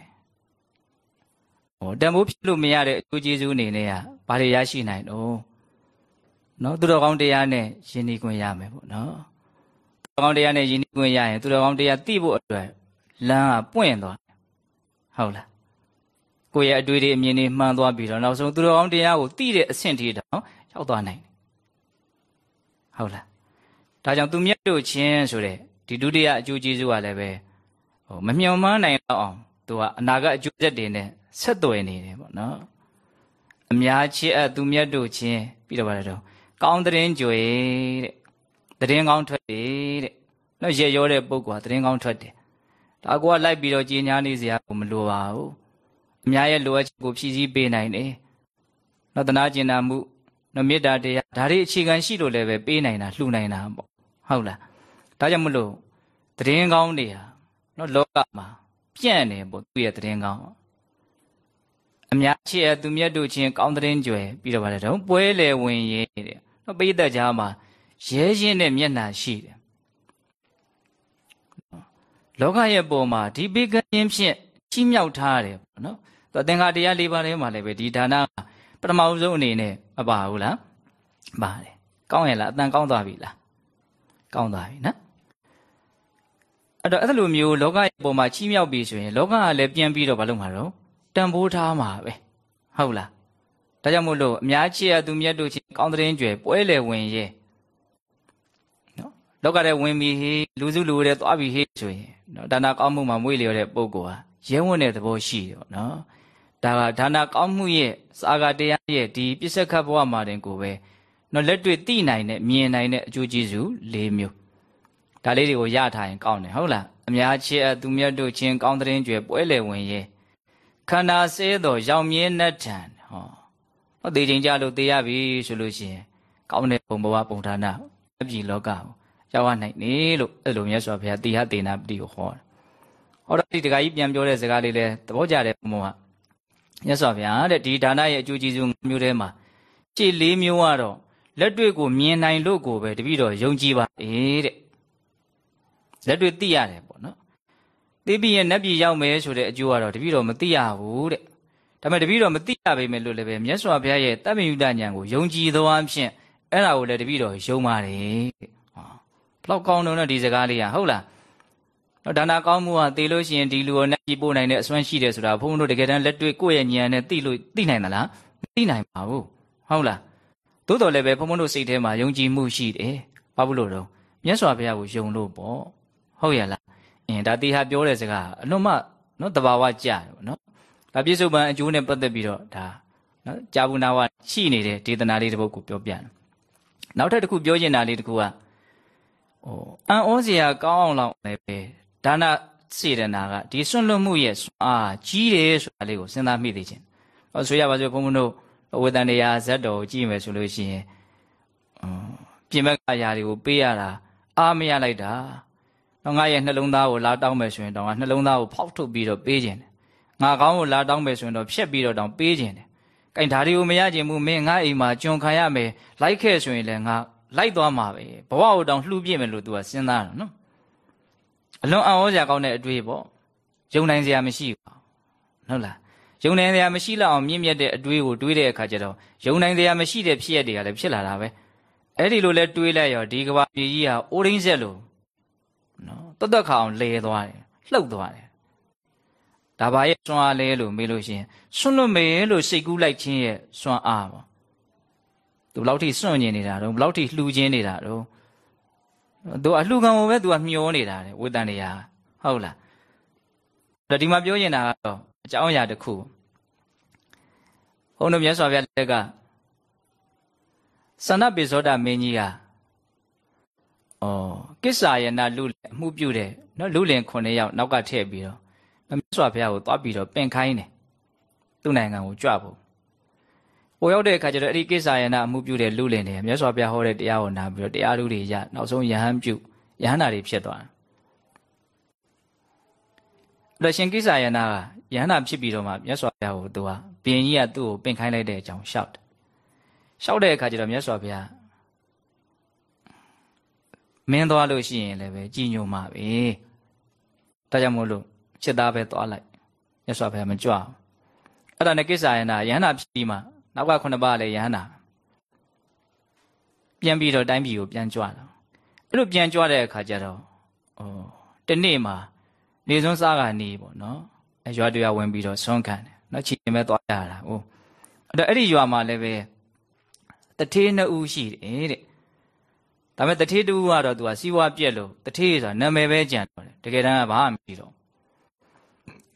ဟောတန်ဖိုးဖြစ်လို့မရတဲ့အကျိုးကျေးဇူးအနေနဲ့ကဘာတွေရရှိနိုင်တော့နော်သူတော်ကောင်းတရားနဲ့ယဉ်ဤခွင့်ရမယ်ပေါ့နော်တော်ကောင်းတရားနဲ့ယဉ်ဤခွင့်ရရင်သူတော်ကောင်းတရားသိဖို့အတွက် လမ်းကပွင့်သွားဟုတ်လားကိုယ့်ရဲ့အတွေ့အကြုံအမြင်တွေမှန်သွားပြီးတော့နောက်ဆုံးသူတော်ကောင်းတရားကိုသိတဲ့အဆင့်ထိတောင်ရောက်သွားနိုင်တယ်ဟုတ်လားဒါကြောင့်သူမြတ်တို့ချင်းဆိုတဲ့ဒီဒုတိယအကျိုးကျေးဇူးကလည်းပဲဟိုမမျှော်မှန်းနိုင်တော့အောင်သူကအနာဂတ်အကျိုးဆက်တွေနဲ့ဆက်သွယ်နေတယ်ပေါ့နော်အများချစ်အပ်သူမြတ်တို့ချင်းပြီးတော့ပါတော့ကောင်းတဲ့ရင်ကြွေတဲ့တရင်ကောင်းထွက်တယ်တဲ့နော်ရေရောတဲ့ပုဂ္ဂိုလ်ကတရင်ကောင်းထွက်တယ် ဒါကိုကလိုက်ပြီးတော့ကြီးညာနေစရာကိုမလိုပါဘူးအများရဲ့လိုအပ်ချက်ကိုဖြည့်ဆည်းပေးနိုင်တယ်နော်တနာကျင်နာမှုနော်မေတ္တာတရားဒါတွေအခြေခံရှိလို့လည်းပဲပေးနိုင်တာလှူနိုင်တာပေါ့ဟုတ်လားဒါကြောင့်မလို့တရင်ကောင်းတွေဟာနော်လောကမှာပြန့်နေပေါ့သူ့ရဲ့တရင်ကောင်းအများချစ်ရသူမြတ်တို့ချင်းကောင်းတဲ့ကြွယ်ပြီးတော့ဗါတယ်တော့ပွဲလေဝင်ရေးတဲ့နော်ပိဋကကြားမှာရဲရင်တဲ့မျက်နှာရှိတယ် လောကရဲ့ပုံမှာဒီဘေကင်းဖြင့်ချီးမြှောက်ထားတယ်ပေါ့နော်သူအသင်္ဃာတရား၄ပါးထဲမှာလည်းပဲဒီဒါနပထမဆုံးအနေနဲ့မပါဘူးလားပါတယ်ကောင်းရဲ့လားအတန်ကောင်းသွားပြီလားကောင်းသွားပြီနော်အဲ့တော့အဲ့လိုမျိုးလောကရဲ့ပုံမှာချီးမြှောက်ပြီဆိုရင်လောကကလည်းပြန်ပြီးတော့မလုပ်မှာတော့တန်ဖိုးထားမှာပဲဟုတ်လားဒါကြောင့်မို့လို့အများချစ်ရသူမြတ်တို့ချင်းကောင်းတဲ့ရင်ကျွယ်ပွဲလေဝင်ရဲ့နော် လောကထဲဝင်ပြီးဟေးလူစုလူတဲ့သွားပြီးဟေးဆိုရင်နော်ဒါနာကောင်းမှုမှာမွေးလျော်တဲ့ပုဂ္ဂိုလ်ဟာရဲဝံ့တဲ့သဘောရှိတယ်ပေါ့နော်ဒါကဒါနာကောင်းမှုရဲ့စာဂတရားရဲ့ဒီပြစ္ဆခတ်ဘဝမှာတင်ကိုပဲနော်လက်တွေ့သိနိုင်တဲ့မြင်နိုင်တဲ့အကျိုးကျေးဇူး၄မျိုးဒါလေးတွေကိုရထားရင်ကောင်းတယ်ဟုတ်လားအများချစ်အသူမြတ်တို့ချင်းကောင်းတဲ့ရင်ကျွယ်ပွဲလေဝင်ရဲ့ခန္ဓာဆဲတော်ရောင်မြင်းနဲ့ထံဟောဟောတေချိန်ကြလို့တေးရပြီဆိုလို့ရှိရင်ကောင်းတဲ့ဘုံဘဝပုံဌာနအပြည်လောကကို ရောက်ရနိုင်နေလို့အဲ့လိုမြတ်စွာဘုရားတိဟတေနာပတိကိုဟောတာဟောတော့ဒီတခါကြီးပြန်ပြောတဲ့စကားလေးလဲသဘောကျတယ်ဘုံဘဝမြတ်စွာဘုရားတဲ့ဒီဒါနရဲ့အကျိုးကျေးဇူးမျိုးထဲမှာခြေလေးမျိုးကတော့လက်တွေ့ကိုမြင်နိုင်လို့ကိုပဲတပည့်တော်ယုံကြည်ပါအေးတဲ့လက်တွေ့သိရတယ်ပေါ့နော်သိပြီးရင်နတ်ပြည်ရောက်မယ်ဆိုတဲ့အကျိုးကတော့တပည့်တော်မသိရဘူးတဲ့ဒါပေမဲ့တပည့်တော်မသိရပေမဲ့လို့လည်းပဲမြတ်စွာဘုရားရဲ့တပ္ပယုတဉာဏ်ကိုယုံကြည်သောအဖြစ်အဲ့ဒါကိုလည်းတပည့်တော်ယုံပါတယ်တဲ့ဟော ဘလောက်ကောင်းတော့ဒီစကားလေးอ่ะဟုတ်လားတော့ဒါနာကောင်းမှုဟာသိလို့ရှိရင်ဒီလူကိုနတ်ပြည်ပို့နိုင်တဲ့အစွမ်းရှိတယ်ဆိုတာဘုန်းဘုန်းတို့တကယ်တမ်းလက်တွေ့ကိုယ့်ရဲ့ဉာဏ်နဲ့သိလို့သိနိုင်သလားမသိနိုင်ပါဘူးဟုတ်လားသို့တော်လည်းပဲဘုန်းဘုန်းတို့စိတ်ထဲမှာယုံကြည်မှုရှိတယ်ဘာဖြစ်လို့တော့မြတ်စွာဘုရားကိုယုံလို့ပေါ့ဟုတ်ရဲ့လားအင်းဒါတိဟာပြောတဲ့စကားအလွန်မှနော်တဘာဝကြတယ်ပေါ့နော်ဒါပြစ္ဆုတ်ပံအကျိုးနဲ့ပတ်သက်ပြီးတော့ဒါနော်ကြာဘူးနာဝရှိနေတဲ့ဒေသနာလေးတစ်ပုဒ်ကိုပြောပြတယ်နောက်ထပ်တစ်ခုပြောချင်တာလေးတစ်ခုက ဟိုအံ့ဩစရာကောင်းအောင်လောက်လည်းပဲဒါနစေတနာကဒီစွန့်လွတ်မှုရဲ့အာကြီးတယ်ဆိုတာလေးကိုစဉ်းစားမိသေးခြင်း။ဟောဆိုရပါစို့ဘုန်းဘုန်းတို့ဝေတန်တရားဇတ်တော်ကိုကြည့်မယ်ဆိုလို့ရှိရင်ပြင်ဘက်ကအရာတွေကိုပေးရတာအားမရလိုက်တာ။တော့ငါရဲ့နှလုံးသားကိုလာတောင်းမယ်ဆိုရင်တော့ငါနှလုံးသားကိုဖောက်ထုတ်ပြီးတော့ပေးခြင်းတယ်။ငါကောင်းကိုလာတောင်းမယ်ဆိုရင်တော့ဖြက်ပြီးတော့တောင်းပေးခြင်းတယ်။ကင်ဒါတွေကိုမရခြင်းမူမင်းငါအိမ်မှာကျွန်ခံရမယ်လိုက်ခဲ့ဆိုရင်လည်းငါ လိုက်သွားမှာပဲဘဝကိုတောင်လှူပြစ်မယ်လို့ तू ကစဉ်းစားတယ်နော်။အလွန်အံ့ဩစရာကောင်းတဲ့အတွေ့ပေါ့ယုံနိုင်စရာမရှိဘူးဟုတ်လားယုံနိုင်စရာမရှိလောက်အောင်မြင့်မြတ်တဲ့အတွေ့ကိုတွေးတဲ့အခါကျတော့ယုံနိုင်စရာမရှိတဲ့ဖြစ်ရတွေကလည်းဖြစ်လာတာပဲအဲ့ဒီလိုလဲတွေးလိုက်ရောဒီကဘာပြည်ကြီးဟာအိုးရင်းဆက်လို့နော်တတ်တခါအောင်လဲသွားတယ်လှုပ်သွားတယ်ဒါပါရဲ့စွမ်းအားလဲလို့မေးလို့ရှိရင်စွန့်လွတ်မေလို့စိတ်ကူးလိုက်ခြင်းရဲ့စွမ်းအားပေါ့ သူဘယ်လောက်ထိစွန့်ညင်နေတာတော့ဘယ်လောက်ထိလှူခြင်းနေတာတော့သူအလှခံကိုပဲသူကမျောနေတာတဲ့ဝေတန်တရားဟုတ်လားဒါဒီမှာပြောနေတာကတော့အကြောင်းအရာတစ်ခုဘုန်းတော်မြတ်စွာဘုရားလက်ကသန္နပိသောတာမင်းကြီးဟာဩကိစ္ဆာယနာလူအမှုပြုတယ်နော်လူလင်9ယောက်နောက်ကထည့်ပြီးတော့မြတ်စွာဘုရားကိုသွားပြီးတော့ပင်ခိုင်းတယ်သူ့နိုင်ငံကိုကြွဖို့ ပိုရောက်တဲ့အခါကျတော့အဲ့ဒီကိစ္ဆာယနာအမှုပြုတဲ့လူလင်တွေမြတ်စွာဘုရားဟောတဲ့တရားကိုနာပြီးတော့တရားလူတွေရနောက်ဆုံးယဟန်ပြုယဟန်နာတွေဖြစ်သွားတယ်အဲ့တော့ရှင်ကိစ္ဆာယနာကယဟန်နာဖြစ်ပြီးတော့မှမြတ်စွာဘုရားကိုသူကဘင်ကြီးကသူ့ကိုပင်ခိုင်းလိုက်တဲ့အကြောင်းရှောက်တယ်ရှောက်တဲ့အခါကျတော့မြတ်စွာဘုရားမင်းသွားလို့ရှိရင်လည်းပဲကြည်ညိုမှာပဲဒါကြောင့်မို့လို့ချက်သားပဲသွားလိုက်မြတ်စွာဘုရားမကြွအောင်အဲ့ဒါနဲ့ကိစ္ဆာယနာယဟန်နာဖြစ်ပြီးမှ နောက်ကခုနှစ်ပါးလည်းယဟန္တာပြန်ပြီးတော့တိုင်းပြည်ကိုပြန်ကြွလာအဲ့လိုပြန်ကြွတဲ့အခါကျတော့ဩတနေ့မှာနေစွန်းစားကနေပေါ့နော်အရွာတရွာဝင်ပြီးတော့ဆွမ်းခံတယ်နော်ချီရင်ပဲသွားရတာဟုတ်အဲ့တော့အဲ့ဒီရွာမှာလည်းပဲတထေးနှစ်ဦးရှိတယ်တဲ့ဒါပေမဲ့တထေးတူကတော့သူကစီးပွားပြက်လို့တထေးဆိုတာနာမည်ပဲကြံတော့တယ်တကယ်တမ်းကဘာမှမရှိတော့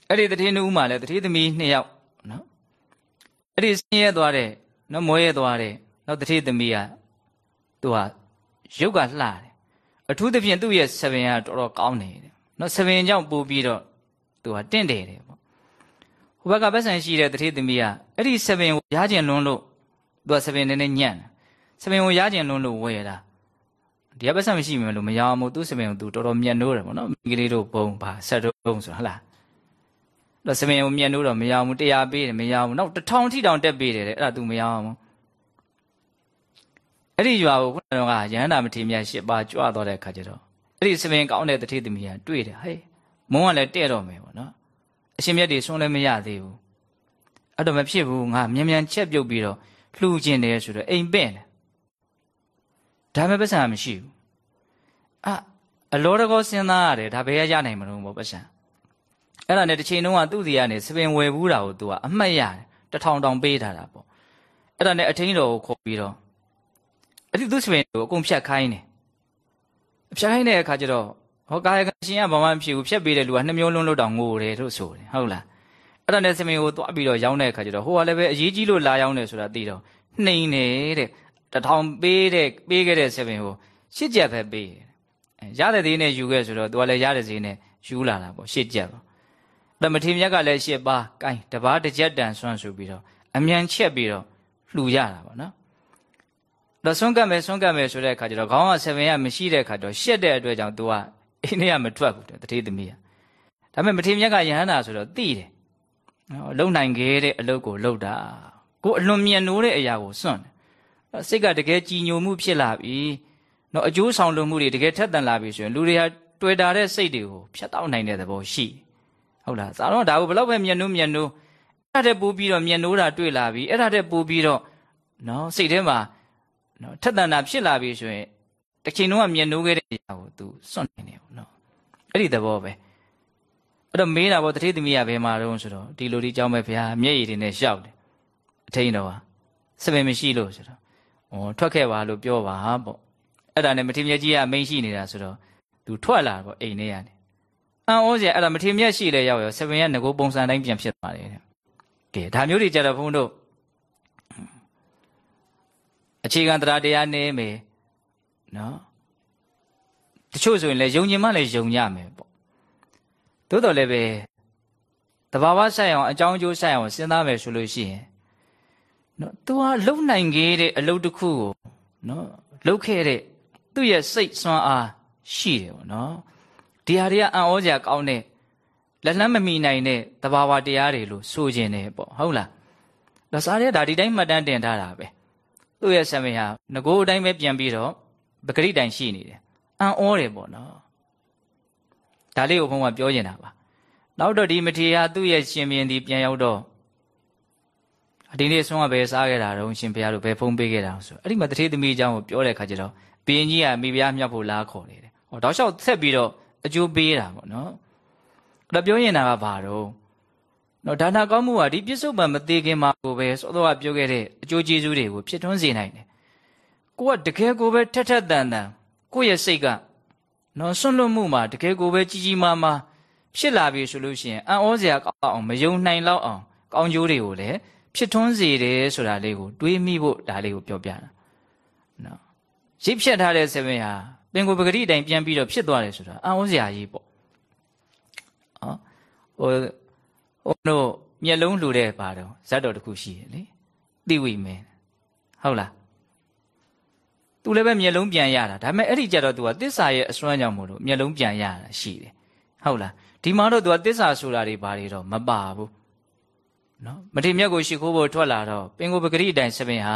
အဲ့ဒီတထေးနှစ်ဦးမှာလည်းတထေးသမီးနှစ်ယောက်နော် အဲ့ဒီဆင်းရဲသွားတဲ့နော်မွဲရဲသွားတဲ့နော်တတိသမီးကသူကရုပ်ကလှတယ်အထူးသဖြင့်သူ့ရဲ့ဆပင်ကတော်တော်ကောင်းနေတယ်နော်ဆပင်ကြောင့်ပို့ပြီးတော့သူကတင့်တယ်တယ်ပေါ့ဟိုဘက်ကပတ်စံရှိတဲ့တတိသမီးကအဲ့ဒီဆပင်ကိုရားကျင်လွန်းလို့သူကဆပင်နည်းနည်းညံ့တယ်ဆပင်ကိုရားကျင်လွန်းလို့ဝယ်တာဒီကပတ်စံမရှိမယ်လို့မရအောင်မို့သူ့ဆပင်ကိုသူတော်တော်မြတ်နိုးတယ်ပေါ့နော်မိကလေးတို့ဘုံပါဆက်တို့ဘုံဆိုဟုတ်လား တော့စမင်ကိုမြတ်လို့တော့မရဘူးတရားပေးတယ်မရဘူးနောက်တထောင်ထိတောင်တက်ပေးတယ်တဲ့အဲ့ဒါ तू မရအောင်အဲ့ဒီရွာကိုခုနကရဟန္တာမထေမြတ်ရှစ်ပါးကြွသွားတဲ့အခါကျတော့အဲ့ဒီစမင်ကောင်းတဲ့တတိသမီးကတွေ့တယ်ဟဲ့မုန်းကလည်းတဲ့တော့မယ်ပေါ့နော်အရှင်မြတ်တွေဆုံးလည်းမရသေးဘူးအဲ့တော့မဖြစ်ဘူးငါမြန်မြန်ချက်ပြုတ်ပြီးတော့လှူခြင်းတယ်ဆိုတော့အိမ်ပင့်တယ်ဒါမဲ့ပတ်စံမရှိဘူးအာအလောတကောစဉ်းစားရတယ်ဒါဘယ်ရရနိုင်မလို့ပေါ့ပတ်စံ အဲ့ဒါနဲ့တစ်ချိန်လုံးကသူ့စီကနေစပင်ဝယ်ဘူးတာကိုသူကအမှတ်ရတယ်တထောင်တောင်ပေးထားတာပေါ့အဲ့ဒါနဲ့အထင်းတော်ကိုခေါ်ပြီးတော့အဲ့ဒီသူ့စပင်ကိုအကုန်ဖြတ်ခိုင်းတယ်ဖြတ်ခိုင်းတဲ့အခါကျတော့ဟောကာယကရှင်ကဘာမှမဖြစ်ဘူးဖြတ်ပေးတဲ့လူကနှစ်မျိုးလုံးလို့တောင်ငိုတယ်လို့ဆိုတယ်ဟုတ်လားအဲ့ဒါနဲ့စပင်ကိုသွားပြီးတော့ရောင်းတဲ့အခါကျတော့ဟိုကလည်းပဲအရေးကြီးလို့လာရောင်းတယ်ဆိုတာသိတော့နှိမ်နေတဲ့တထောင်ပေးတဲ့ပေးခဲ့တဲ့စပင်ကိုရှစ်ချက်ပဲပေးတယ်ရတဲ့သေးနဲ့ယူခဲ့ဆိုတော့သူကလည်းရတဲ့သေးနဲ့ယူလာတာပေါ့ရှစ်ချက်ပေါ့ သမထေမြတ်ကလည်းရှစ်ပါးကိုင်းတပါးတစ်ချက်တန်ဆွမ်းဆိုပြီးတော့အမြန်ချက်ပြီးတော့လှူရတာပေါ့နော်တော့ဆွမ်းကပ်မယ်ဆွမ်းကပ်မယ်ဆိုတဲ့အခါကျတော့ခေါင်းက7ရမရှိတဲ့အခါတော့ရှက်တဲ့အတွက်ကြောင့် तू ကအိမ်ထဲကမထွက်ဘူးတတိသမီးကဒါပေမဲ့မထေမြတ်ကယဟန္တာဆိုတော့သိတယ်နော်လုံနိုင်ခဲ့တဲ့အလုပ်ကိုလုပ်တာကိုအလွန်မြတ်နိုးတဲ့အရာကိုစွန့်တယ်စိတ်ကတကယ်ကြည်ညိုမှုဖြစ်လာပြီနော်အကျိုးဆောင်လို့မှုတွေတကယ်ထက်သန်လာပြီဆိုရင်လူတွေဟာတွေ့တာတဲ့စိတ်တွေကိုဖျက်တောက်နိုင်တဲ့သဘောရှိတယ် ဟုတ်လားစာတော့ဒါကိုဘလောက်ပဲမျက်နှိုးမျက်နှိုးအဲ့ဒါတက်ပိုးပြီးတော့မျက်နှိုးတာတွေ့လာပြီအဲ့ဒါတက်ပိုးပြီးတော့နော်စိတ်ထဲမှာနော်ထက်သန်တာဖြစ်လာပြီဆိုရင်တစ်ချိန်လုံးကမျက်နှိုးခဲ့တဲ့အရာကို तू စွန့်နေတယ်ပေါ့နော်အဲ့ဒီသဘောပဲအဲ့တော့မေးတာပေါ့တတိသမီးကဘယ်မှာတော့ဆိုတော့ဒီလိုဒီကြောင်းပဲဗျာမျက်ရည်တွေနဲ့ရှောက်တယ်အထိန်တော်ဟာစပင်မရှိလို့ဆိုတော့ဩထွက်ခဲ့ပါလို့ပြောပါပေါ့အဲ့ဒါနဲ့မထေမြတ်ကြီးကမိန်ရှိနေတာဆိုတော့ तू ထွက်လာပေါ့အိမ်ထဲကနေ အံ့ဩစရာအဲ့ဒါမထေမြတ်ရှိလဲရောက်ရောဆပင်ရဲ့ငကိုပုံစံတိုင်းပြန်ဖြစ်သွားတယ်တဲ့ကဲဒါမျိုးတွေကြတော့ဘုန်းတို့အခြေခံတရားတရားနေမယ်နော်တချို့ဆိုရင်လည်းယုံကြည်မှလည်းယုံရမယ်ပေါ့သို့တော်လည်းပဲတဘာဝဆိုင်အောင်အကြောင်းအကျိုးဆိုင်အောင်စဉ်းစားမယ်ဆိုလို့ရှိရင်နော်သူဟာလုံနိုင်ခဲ့တဲ့အလုပ်တစ်ခုကိုနော်လုပ်ခဲ့တဲ့သူ့ရဲ့စိတ်ဆွမ်းအားရှိတယ်ပေါ့နော် ဒီဟာတွေကအံ့ဩစရာကောင်းတဲ့လက်လန်းမမီနိုင်တဲ့တဘာဝတရားတွေလို့ဆိုခြင်းတယ်ပေါ့ဟုတ်လားဒါစားတဲ့ဒါဒီတိုင်းမှတ်တမ်းတင်ထားတာပဲသူ့ရဲ့ဆံမေဟာငကိုအတိုင်းပဲပြန်ပြီးတော့ပဂရိတိုင်ရှိနေတယ်အံ့ဩတယ်ပေါ့နော်ဒါလေးကိုဘုန်းကပြောနေတာပါနောက်တော့ဒီမထေရသူ့ရဲ့ရှင်မြင်းဒီပြန်ရောက်တော့ဒီနေ့ဆုံးကဘယ်စားခဲ့တာတော့ရှင်ဘုရားတို့ဘယ်ဖုံးပေးခဲ့တာဆိုအဲ့ဒီမှာတထေသမီးအကြောင်းကိုပြောတဲ့ခါကျတော့ဘင်းကြီးကမိဖုရားမြတ်ဖို့လားခေါ်နေတယ်ဟောတောက်လျှောက်ဆက်ပြီးတော့ အကျိုးပေးတာပေါ့နော်အဲ့တော့ပြောရင်တာကဘာတော့နော်ဒါနာကောင်းမှုကဒီပြစ္ဆုတ်ပံမသေးခင်မှာကိုပဲစောစောကပြောခဲ့တဲ့အကျိုးကျေးဇူးတွေကိုဖြစ်ထွန်းစေနိုင်တယ်ကိုကတကယ်ကိုပဲထက်ထက်တန်တန်ကိုယ့်ရဲ့စိတ်ကနော်ဆွန့်လွတ်မှုမှာတကယ်ကိုပဲကြီးကြီးမားမားဖြစ်လာပြီဆိုလို့ရှိရင်အံ့ဩစရာကောင်းအောင်မယုံနိုင်လောက်အောင်ကောင်းကျိုးတွေကိုလည်းဖြစ်ထွန်းစေတယ်ဆိုတာလေးကိုတွေးမိဖို့ဒါလေးကိုပြောပြတာနော်ရိပ်ဖြတ်ထားတဲ့ဆဗင်ဟာ ပင်ကိုပဂတိအတိုင်းပြန်ပြီးတော့ဖြစ်သွားတယ်ဆိုတာအံ့ဩစရာကြီးပေါ့ဟောဟိုဟိုတို့မျက်လုံးလှူတဲ့ပါတော့ဇတ်တော်တစ်ခုရှိတယ်လေတိဝိမင်းဟုတ်လားသူလည်းပဲမျက်လုံးပြန်ရတာဒါပေမဲ့အဲ့ဒီကြတော့ तू ကတစ္ဆာရဲ့အစွမ်းကြောင့်မို့လို့မျက်လုံးပြန်ရတာရှိတယ်ဟုတ်လားဒီမှာတော့ तू ကတစ္ဆာဆိုတာတွေဘာတွေတော့မပါဘူးနော်မထေမြတ်ကိုရှိခိုးဖို့ထွက်လာတော့ပင်ကိုပဂရိအတိုင်းဆပင်ဟာ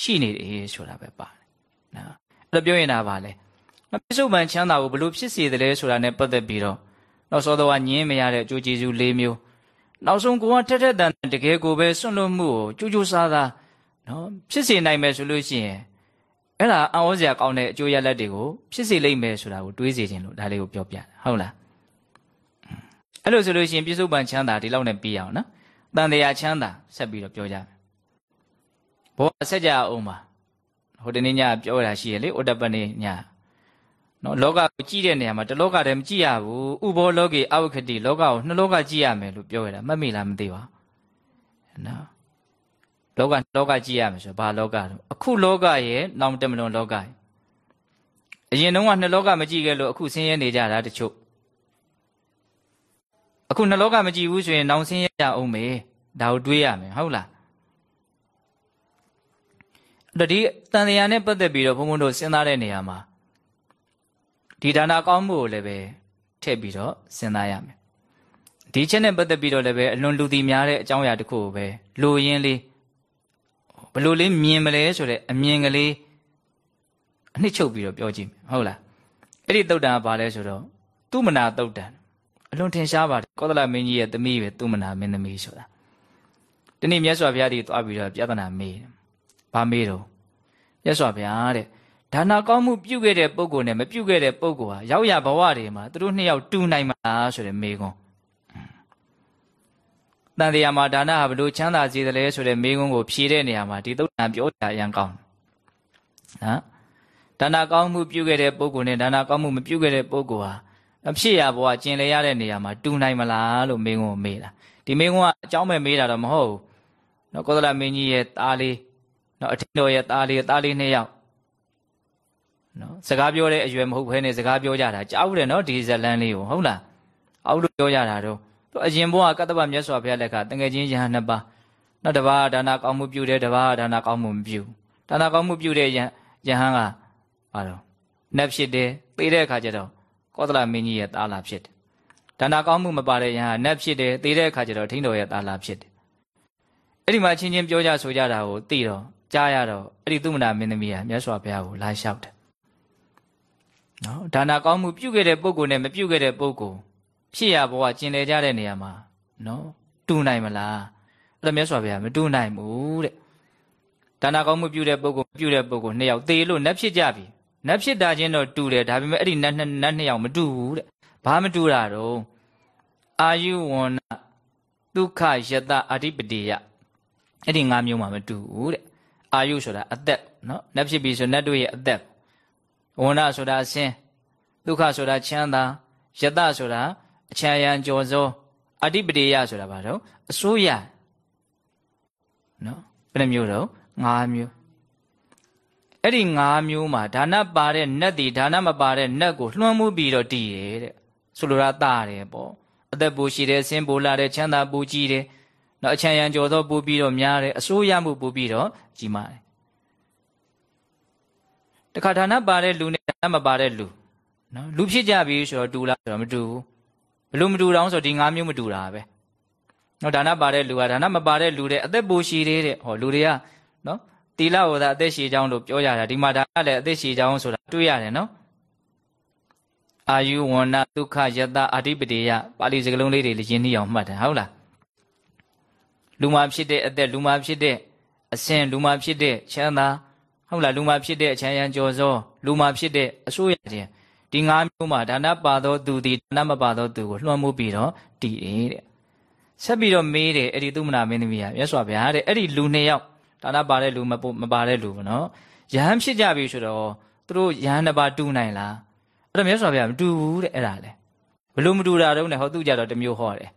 ရှိနေတယ်ဆိုတာပဲပါတယ်နော်အဲ့တော့ပြောရင်ဒါပါလေ မပြစ္ဆုတ်ပန်ချမ်းသာကိုဘလို့ဖြစ်စေတယ်လဲဆိုတာနဲ့ပတ်သက်ပြီးတော့နောက်စောတော့ညင်းမရတဲ့အကျိုးကျေးဇူး၄မျိုးနောက်ဆုံးကိုကထက်ထက်တန်တကယ်ကိုပဲစွန့်လွတ်မှုကိုကြိုးကြိုးစားစားနော်ဖြစ်စေနိုင်မယ်ဆိုလို့ရှိရင်အဲ့ဒါအံ့ဩစရာကောင်းတဲ့အကျိုးရလဒ်တွေကိုဖြစ်စေလိမ့်မယ်ဆိုတာကိုတွေးစေခြင်းလို့ဒါလေးကိုပြောပြတာဟုတ်လားအဲ့လိုဆိုလို့ရှိရင်ပြစ္ဆုတ်ပန်ချမ်းသာဒီလောက်နဲ့ပြီးအောင်နော်တန်တရားချမ်းသာဆက်ပြီးတော့ပြောကြမယ်ဘောဆက်ကြအောင်ပါဟိုတနေ့ညပြောတာရှိရလေဥဒ္ဒပနေည နော်လောကကိုကြည့်တဲ့နေရာမှာတလောကတည်းမကြည့်ရဘူးဥဘောလောကေအဝခတိလောကကိုနှစ်လောကကြည့်ရမယ်လို့ပြောရတာမှတ်မိလားမသိပါနော်လောကလောကကြည့်ရမယ်ဆိုဘာလောကတော့အခုလောကရဲ့နောင်တမလွန်လောကရဲ့အရင်တုန်းကနှစ်လောကမကြည့်ခဲ့လို့အခုဆင်းရဲနေကြတာတချို့အခုနှစ်လောကမကြည့်ဘူးဆိုရင်နောင်ဆင်းရဲကြအောင်မေဒါကိုတွေးရမယ်ဟုတ်လားအဲ့တော့ဒီတန်တရားနဲ့ပတ်သက်ပြီးတော့ဘုန်းဘုန်းတို့စဉ်းစားတဲ့နေရာမှာ ဒီဒါနာကောင်းမှုကိုလည်းပဲထည့်ပြီးတော့စဉ်းစားရမယ်ဒီချက်နဲ့ပတ်သက်ပြီးတော့လည်းပဲအလွန်လူသိများတဲ့အကြောင်းအရာတစ်ခုကိုပဲလိုရင်းလေးဘလို့လေးမြင်မလဲဆိုတဲ့အမြင်ကလေးအနှစ်ချုပ်ပြီးတော့ပြောကြည့်ဟုတ်လားအဲ့ဒီတုတ်တန်ကဘာလဲဆိုတော့သူမနာတုတ်တန်အလွန်ထင်ရှားပါတယ်ကောသလမင်းကြီးရဲ့သမီးပဲသူမနာမင်းသမီးဆိုတာဒီနေ့မြတ်စွာဘုရားကြီးသွားပြီးတော့ပြဿနာမေးတယ်ဘာမေးတော့မြတ်စွာဘုရားတဲ့ ဒါနာကောင်းမှုပြုခဲ့တဲ့ပုံကိုနဲ့မပြုခဲ့တဲ့ပုံကိုဟာရောက်ရဘဝတွေမှာသူတို့နှစ်ယောက်တူနိုင်မလားဆိုတဲ့မေးခွန်းတန်တရားမှာဒါနဟာဘလို့ချမ်းသာစေတယ်လဲဆိုတဲ့မေးခွန်းကိုဖြေတဲ့နေရာမှာဒီသုတ်တန်ပြောတာအရန်ကောင်းနော်ဒါနာကောင်းမှုပြုခဲ့တဲ့ပုံကိုနဲ့ဒါနာကောင်းမှုမပြုခဲ့တဲ့ပုံကိုဟာအဖြစ်ရဘဝကျင်လည်ရတဲ့နေရာမှာတူနိုင်မလားလို့မေးခွန်းကိုမေးတာဒီမေးခွန်းကအကြောင်းပဲမေးတာတော့မဟုတ်ဘူးနော်ကောသလမင်းကြီးရဲ့သားလေးနော်အထင်တော်ရဲ့သားလေးသားလေးနှစ်ယောက် နော်စကားပြောတဲ့အရွယ်မဟုတ်ဘဲနဲ့စကားပြောကြတာကြားဦးတယ်နော်ဒီဇလန်လေးကိုဟုတ်လားအောက်လို့ပြောကြတာတော့သူအရင်ဘုန်းကကတ္တဗမြတ်စွာဘုရားလက်ကတငယ်ချင်းယဟန်နှစ်ပါးနောက်တစ်ပါးဒါနာကောင်းမှုပြုတယ်တစ်ပါးဒါနာကောင်းမှုမပြုဒါနာကောင်းမှုပြုတဲ့ယဟန်ကဘာလို့နတ်ဖြစ်တယ်သိတဲ့အခါကျတော့ကောသလမင်းကြီးရဲ့သားလာဖြစ်တယ်ဒါနာကောင်းမှုမပါတဲ့ယဟန်နတ်ဖြစ်တယ်သိတဲ့အခါကျတော့ထိန်းတော်ရဲ့သားလာဖြစ်တယ်အဲ့ဒီမှာချင်းချင်းပြောကြဆိုကြတာကိုသိတော့ကြားရတော့အဲ့ဒီသူမနာမင်းသမီးကမြတ်စွာဘုရားကိုလာလျှောက်တယ် နော်ဒါနာကောင်းမှုပြုခဲ့တဲ့ပုဂ္ဂိုလ်နဲ့မပြုခဲ့တဲ့ပုဂ္ဂိုလ်ဖြစ်ရဘဝကျင်လည်ကြတဲ့နေရာမှာနော်တူနိုင်မလားအဲ့ဒါမြတ်စွာဘုရားမတူနိုင်ဘူးတဲ့ဒါနာကောင်းမှုပြုတဲ့ပုဂ္ဂိုလ်ပြုတဲ့ပုဂ္ဂိုလ်နှစ်ယောက်သေလို့နတ်ဖြစ်ကြပြီနတ်ဖြစ်တာချင်းတော့တူတယ်ဒါပေမဲ့အဲ့ဒီနတ်နှစ်နတ်နှစ်ယောက်မတူဘူးတဲ့ဘာမတူတာတော့အာယုဝဏဒုက္ခယတအဓိပတိယအဲ့ဒီ၅မျိုးမှမတူဘူးတဲ့အာယုဆိုတာအသက်နော်နတ်ဖြစ်ပြီဆိုနတ်တို့ရဲ့အသက် ဝဏဆိုတာအစင်းဒုက္ခဆိုတာချမ်းသာယတဆိုတာအချမ်းရံကြော်စောအဓိပတိယဆိုတာဘာတော့အစိုးရနော်ဘယ်နှမျိုးတော့၅မျိုးအဲ့ဒီ၅မျိုးမှာဒါနပါတဲ့နတ်ဒီဒါနမပါတဲ့နတ်ကိုလွှမ်းမိုးပြီးတော့တည်ရဲ့တဲ့ဆိုလိုတာတာတယ်ပေါ့အသက်ပူရှိတယ်ဆင်းပူလာတယ်ချမ်းသာပူကြီးတယ်နော်အချမ်းရံကြော်သောပူပြီးတော့များတယ်အစိုးရမှုပူပြီးတော့ကြီးမားတယ် တခါဌာနပါတဲ့လူနဲ့ဌာနမပါတဲ့လူနော်လူဖြစ်ကြပြီဆိုတော့တူလားဆိုတော့မတူဘူးဘလို့မတူတော့ဆိုဒီ၅မျိုးမတူတာပဲနော်ဒါနပါတဲ့လူကဒါနမပါတဲ့လူတဲ့အသက်ပူရှိသေးတဲ့ဟောလူတွေကနော်တီလာဟောတာအသက်ရှည်ကြောင်းလို့ပြောရတာဒီမှာဒါကလည်းအသက်ရှည်ကြောင်းဆိုတာတွေ့ရတယ်နော်အာယုဝန္နဒုက္ခယတအာတိပတိယပါဠိစကားလုံးလေးတွေရင်းနှီးအောင်မှတ်တယ်ဟုတ်လားလူမှာဖြစ်တဲ့အသက်လူမှာဖြစ်တဲ့အစင်လူမှာဖြစ်တဲ့ချမ်းသာ ဟုတ်လားလူမှာဖြစ်တဲ့အချမ်းရံကြော်စောလူမှာဖြစ်တဲ့အစိုးရခြင်းဒီ၅မျိုးမှာဒါနပါသောသူသည်ဒါနမပါသောသူကိုလွှမ်းမိုးပြီးတော့တည်တယ်တဲ့ဆက်ပြီးတော့မေးတယ်အဲ့ဒီသူမနာမင်းသမီးကမြတ်စွာဘုရားတဲ့အဲ့ဒီလူနှစ်ယောက်ဒါနပါတဲ့လူမမပါတဲ့လူပေါ့နော်ယဟန်ဖြစ်ကြပြီဆိုတော့သူတို့ယဟန်နှစ်ပါးတူနိုင်လားအဲ့တော့မြတ်စွာဘုရားမတူဘူးတဲ့အဲ့ဒါလေဘလို့မတူတာတော့လဲဟောသူကြတော့တမျိုးဟောတယ်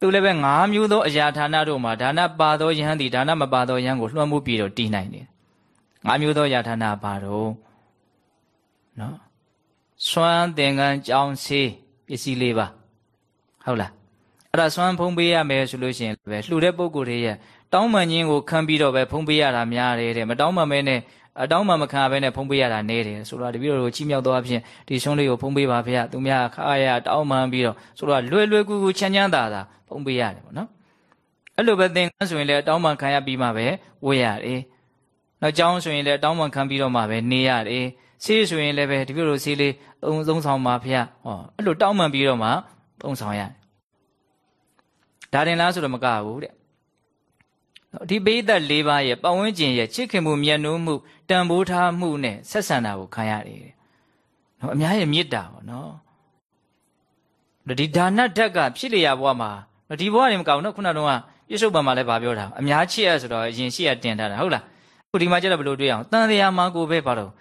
သူလည်းပဲ၅မျိုးသောအရာဌာနတို့မှာဒါနပါသောယဟန်သည်ဒါနမပါသောယဟန်ကိုလွှမ်းမိုးပြီးတော့တည်နိုင်တယ် ၅မျိုးသောအရာဌာနပါတော့နော်စွမ်းသင်္ကန်းကြောင်းဆေးပစ္စည်းလေးပါဟုတ်လားအဲ့ဒါစွမ်းဖုံးပေးရမယ်ဆိုလို့ရှိရင်ပဲလှူတဲ့ပုံကိုယ်တွေရဲ့တောင်းပန်ခြင်းကိုခံပြီးတော့ပဲဖုံးပေးရတာများတယ်တဲ့မတောင်းပန်မဲနဲ့အတောင်းပန်မခံဘဲနဲ့ဖုံးပေးရတာနေတယ်ဆိုတော့တပည့်တော်တို့ချီးမြှောက်သောအဖြစ်ဒီဆုံးလေးကိုဖုံးပေးပါဖေ။သူများခါရတောင်းပန်ပြီးတော့ဆိုတော့လွယ်လွယ်ကူကူချမ်းချမ်းသာသာဖုံးပေးရတယ်ပေါ့နော်အဲ့လိုပဲသင်္ကန်းဆိုရင်လည်းတောင်းပန်ခံရပြီးမှပဲဝေးရတယ် နောက်ကြောင်းဆိုရင်လည်းတောင်းပန်ခံပြီးတော့မှပဲနေရတယ်ဆေးဆိုရင်လည်းပဲတပည့်တော်ဆေးလေးသုံးသုံးဆောင်ပါဖေ။ဟောအဲ့လိုတောင်းပန်ပြီးတော့မှသုံးဆောင်ရတယ်ဒါတင်လားဆိုတော့မကဘူးတဲ့ဒီပိဋက၄ပါးရဲ့ပတ်ဝန်းကျင်ရဲ့ချစ်ခင်မှုမြတ်နိုးမှုတန်ဖိုးထားမှုနဲ့ဆက်ဆံတာကိုခံရတယ်။နော်အများရဲ့မေတ္တာပေါ့နော်။ဒီဒါနဓာတ်ကဖြစ်လျာဘဝမှာဒီဘဝနေမကောင်းနော်ခုနကတော့ပြစ္ဆုတ်ပံမှာလည်းဗာပြောတာအများချစ်ရဆိုတော့အရင်ရှိရတင်ထားတာဟုတ်လား။ ခုဒီမှာကျတော့ဘယ်လိုတွေ့အောင်တန်တရားမှာကိုပဲဘာလို့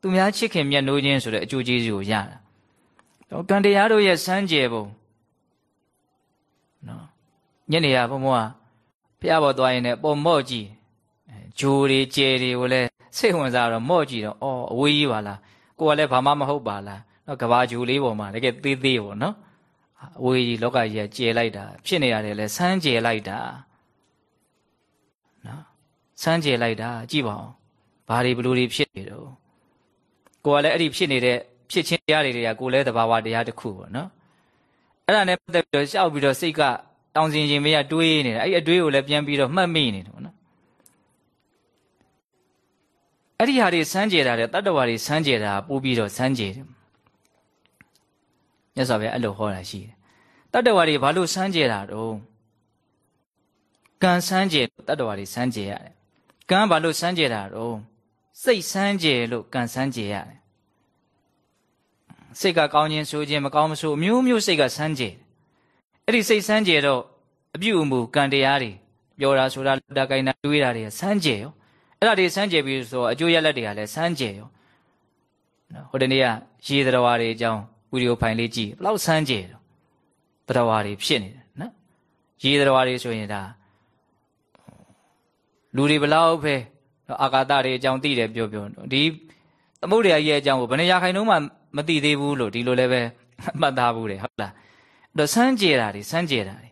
သူများချစ်ခင်မြတ်နိုးခြင်းဆိုတဲ့အကျိုးကျေးဇူးကိုရတာ။တော့ကံတရားတို့ရဲ့စမ်းကြယ်ပုံနော်ညနေရဘုံဘုံကဖះပေါ်သွားရင်လည်းပုံမော့ကြည့်ဂျိုတွေကျယ်တွေကိုလည်းစိတ်ဝင်စားတော့မော့ကြည့်တော့အော်အဝေးကြီးပါလားကိုကလည်းဘာမှမဟုတ်ပါလားနော်ကဘာဂျိုလေးပေါ်မှာတကယ်သေးသေးပေါ့နော်အဝေးကြီးလောကကြီးကကျယ်လိုက်တာဖြစ်နေရတယ်လဲဆန်းကျယ်လိုက်တာ နော်ဆန်းကျယ်လိုက်တာကြည့်ပါဦးဘာတွေဘလို့တွေဖြစ်နေတော့ကိုကလည်းအဲ့ဒီဖြစ်နေတဲ့ဖြစ်ချင်းတရားတွေကကိုလည်းသဘာဝတရားတစ်ခုပေါ့နော်အဲ့ဒါနဲ့ပတ်သက်ပြီးတော့ရှောက်ပြီးတော့စိတ်ကတောင်စင်ချင်းမေးရတွေးနေတာအဲ့ဒီအတွေးကိုလည်းပြန်ပြီးတော့မှတ်မိနေတယ်ပေါ့နော်အဲ့ဒီဟာတွေစမ်းကြယ်တာတဲ့တတ္တဝါတွေစမ်းကြယ်တာပို့ပြီးတော့စမ်းကြယ်တယ်မြတ်စွာဘုရားအဲ့လိုဟောတာရှိတယ်တတ္တဝါတွေဘာလို့စမ်းကြယ်တာတော့ကံစမ်းကြယ်တတ္တဝါတွေစမ်းကြယ်ရတယ် ကံဘာလို့စမ်းကြယ်တာတော့စိတ်စမ်းကြယ်လို့ကံစမ်းကြယ်ရတယ်စိတ်ကကောင်းခြင်းဆိုခြင်းမကောင်းမဆိုအမျိုးမျိုးစိတ်ကစမ်းကြယ်အဲ့ဒီစိတ်စမ်းကြယ်တော့အပြုအမူကံတရားတွေပြောတာဆိုတာလူတာကိုင်းတာတွေးတာတွေစမ်းကြယ်ရောအဲ့ဒါတွေစမ်းကြယ်ပြီးဆိုအကျိုးရလက်တွေကလည်းစမ်းကြယ်ရောနော်ဟိုတနေ့ကရေသတ္တဝါတွေအကြောင်းဝီဒီယိုဖိုင်လေးကြည့်ဘလောက်စမ်းကြယ်တော့သတ္တဝါတွေဖြစ်နေတယ်နော်ရေသတ္တဝါတွေဆိုရင်ဒါ လူတွေဘလောက်ပဲအာကာသတွေအကြောင်းသိတယ်ပြောပြောဒီသမုဒ္ဒရာကြီးရဲ့အကြောင်းကိုဘယ်နှရာခိုင်နှုန်းမှမသိသေးဘူးလို့ဒီလိုလည်းပဲမှတ်သားဘူးတယ်ဟုတ်လားတော့စမ်းကြယ်တာတွေစမ်းကြယ်တာတွေ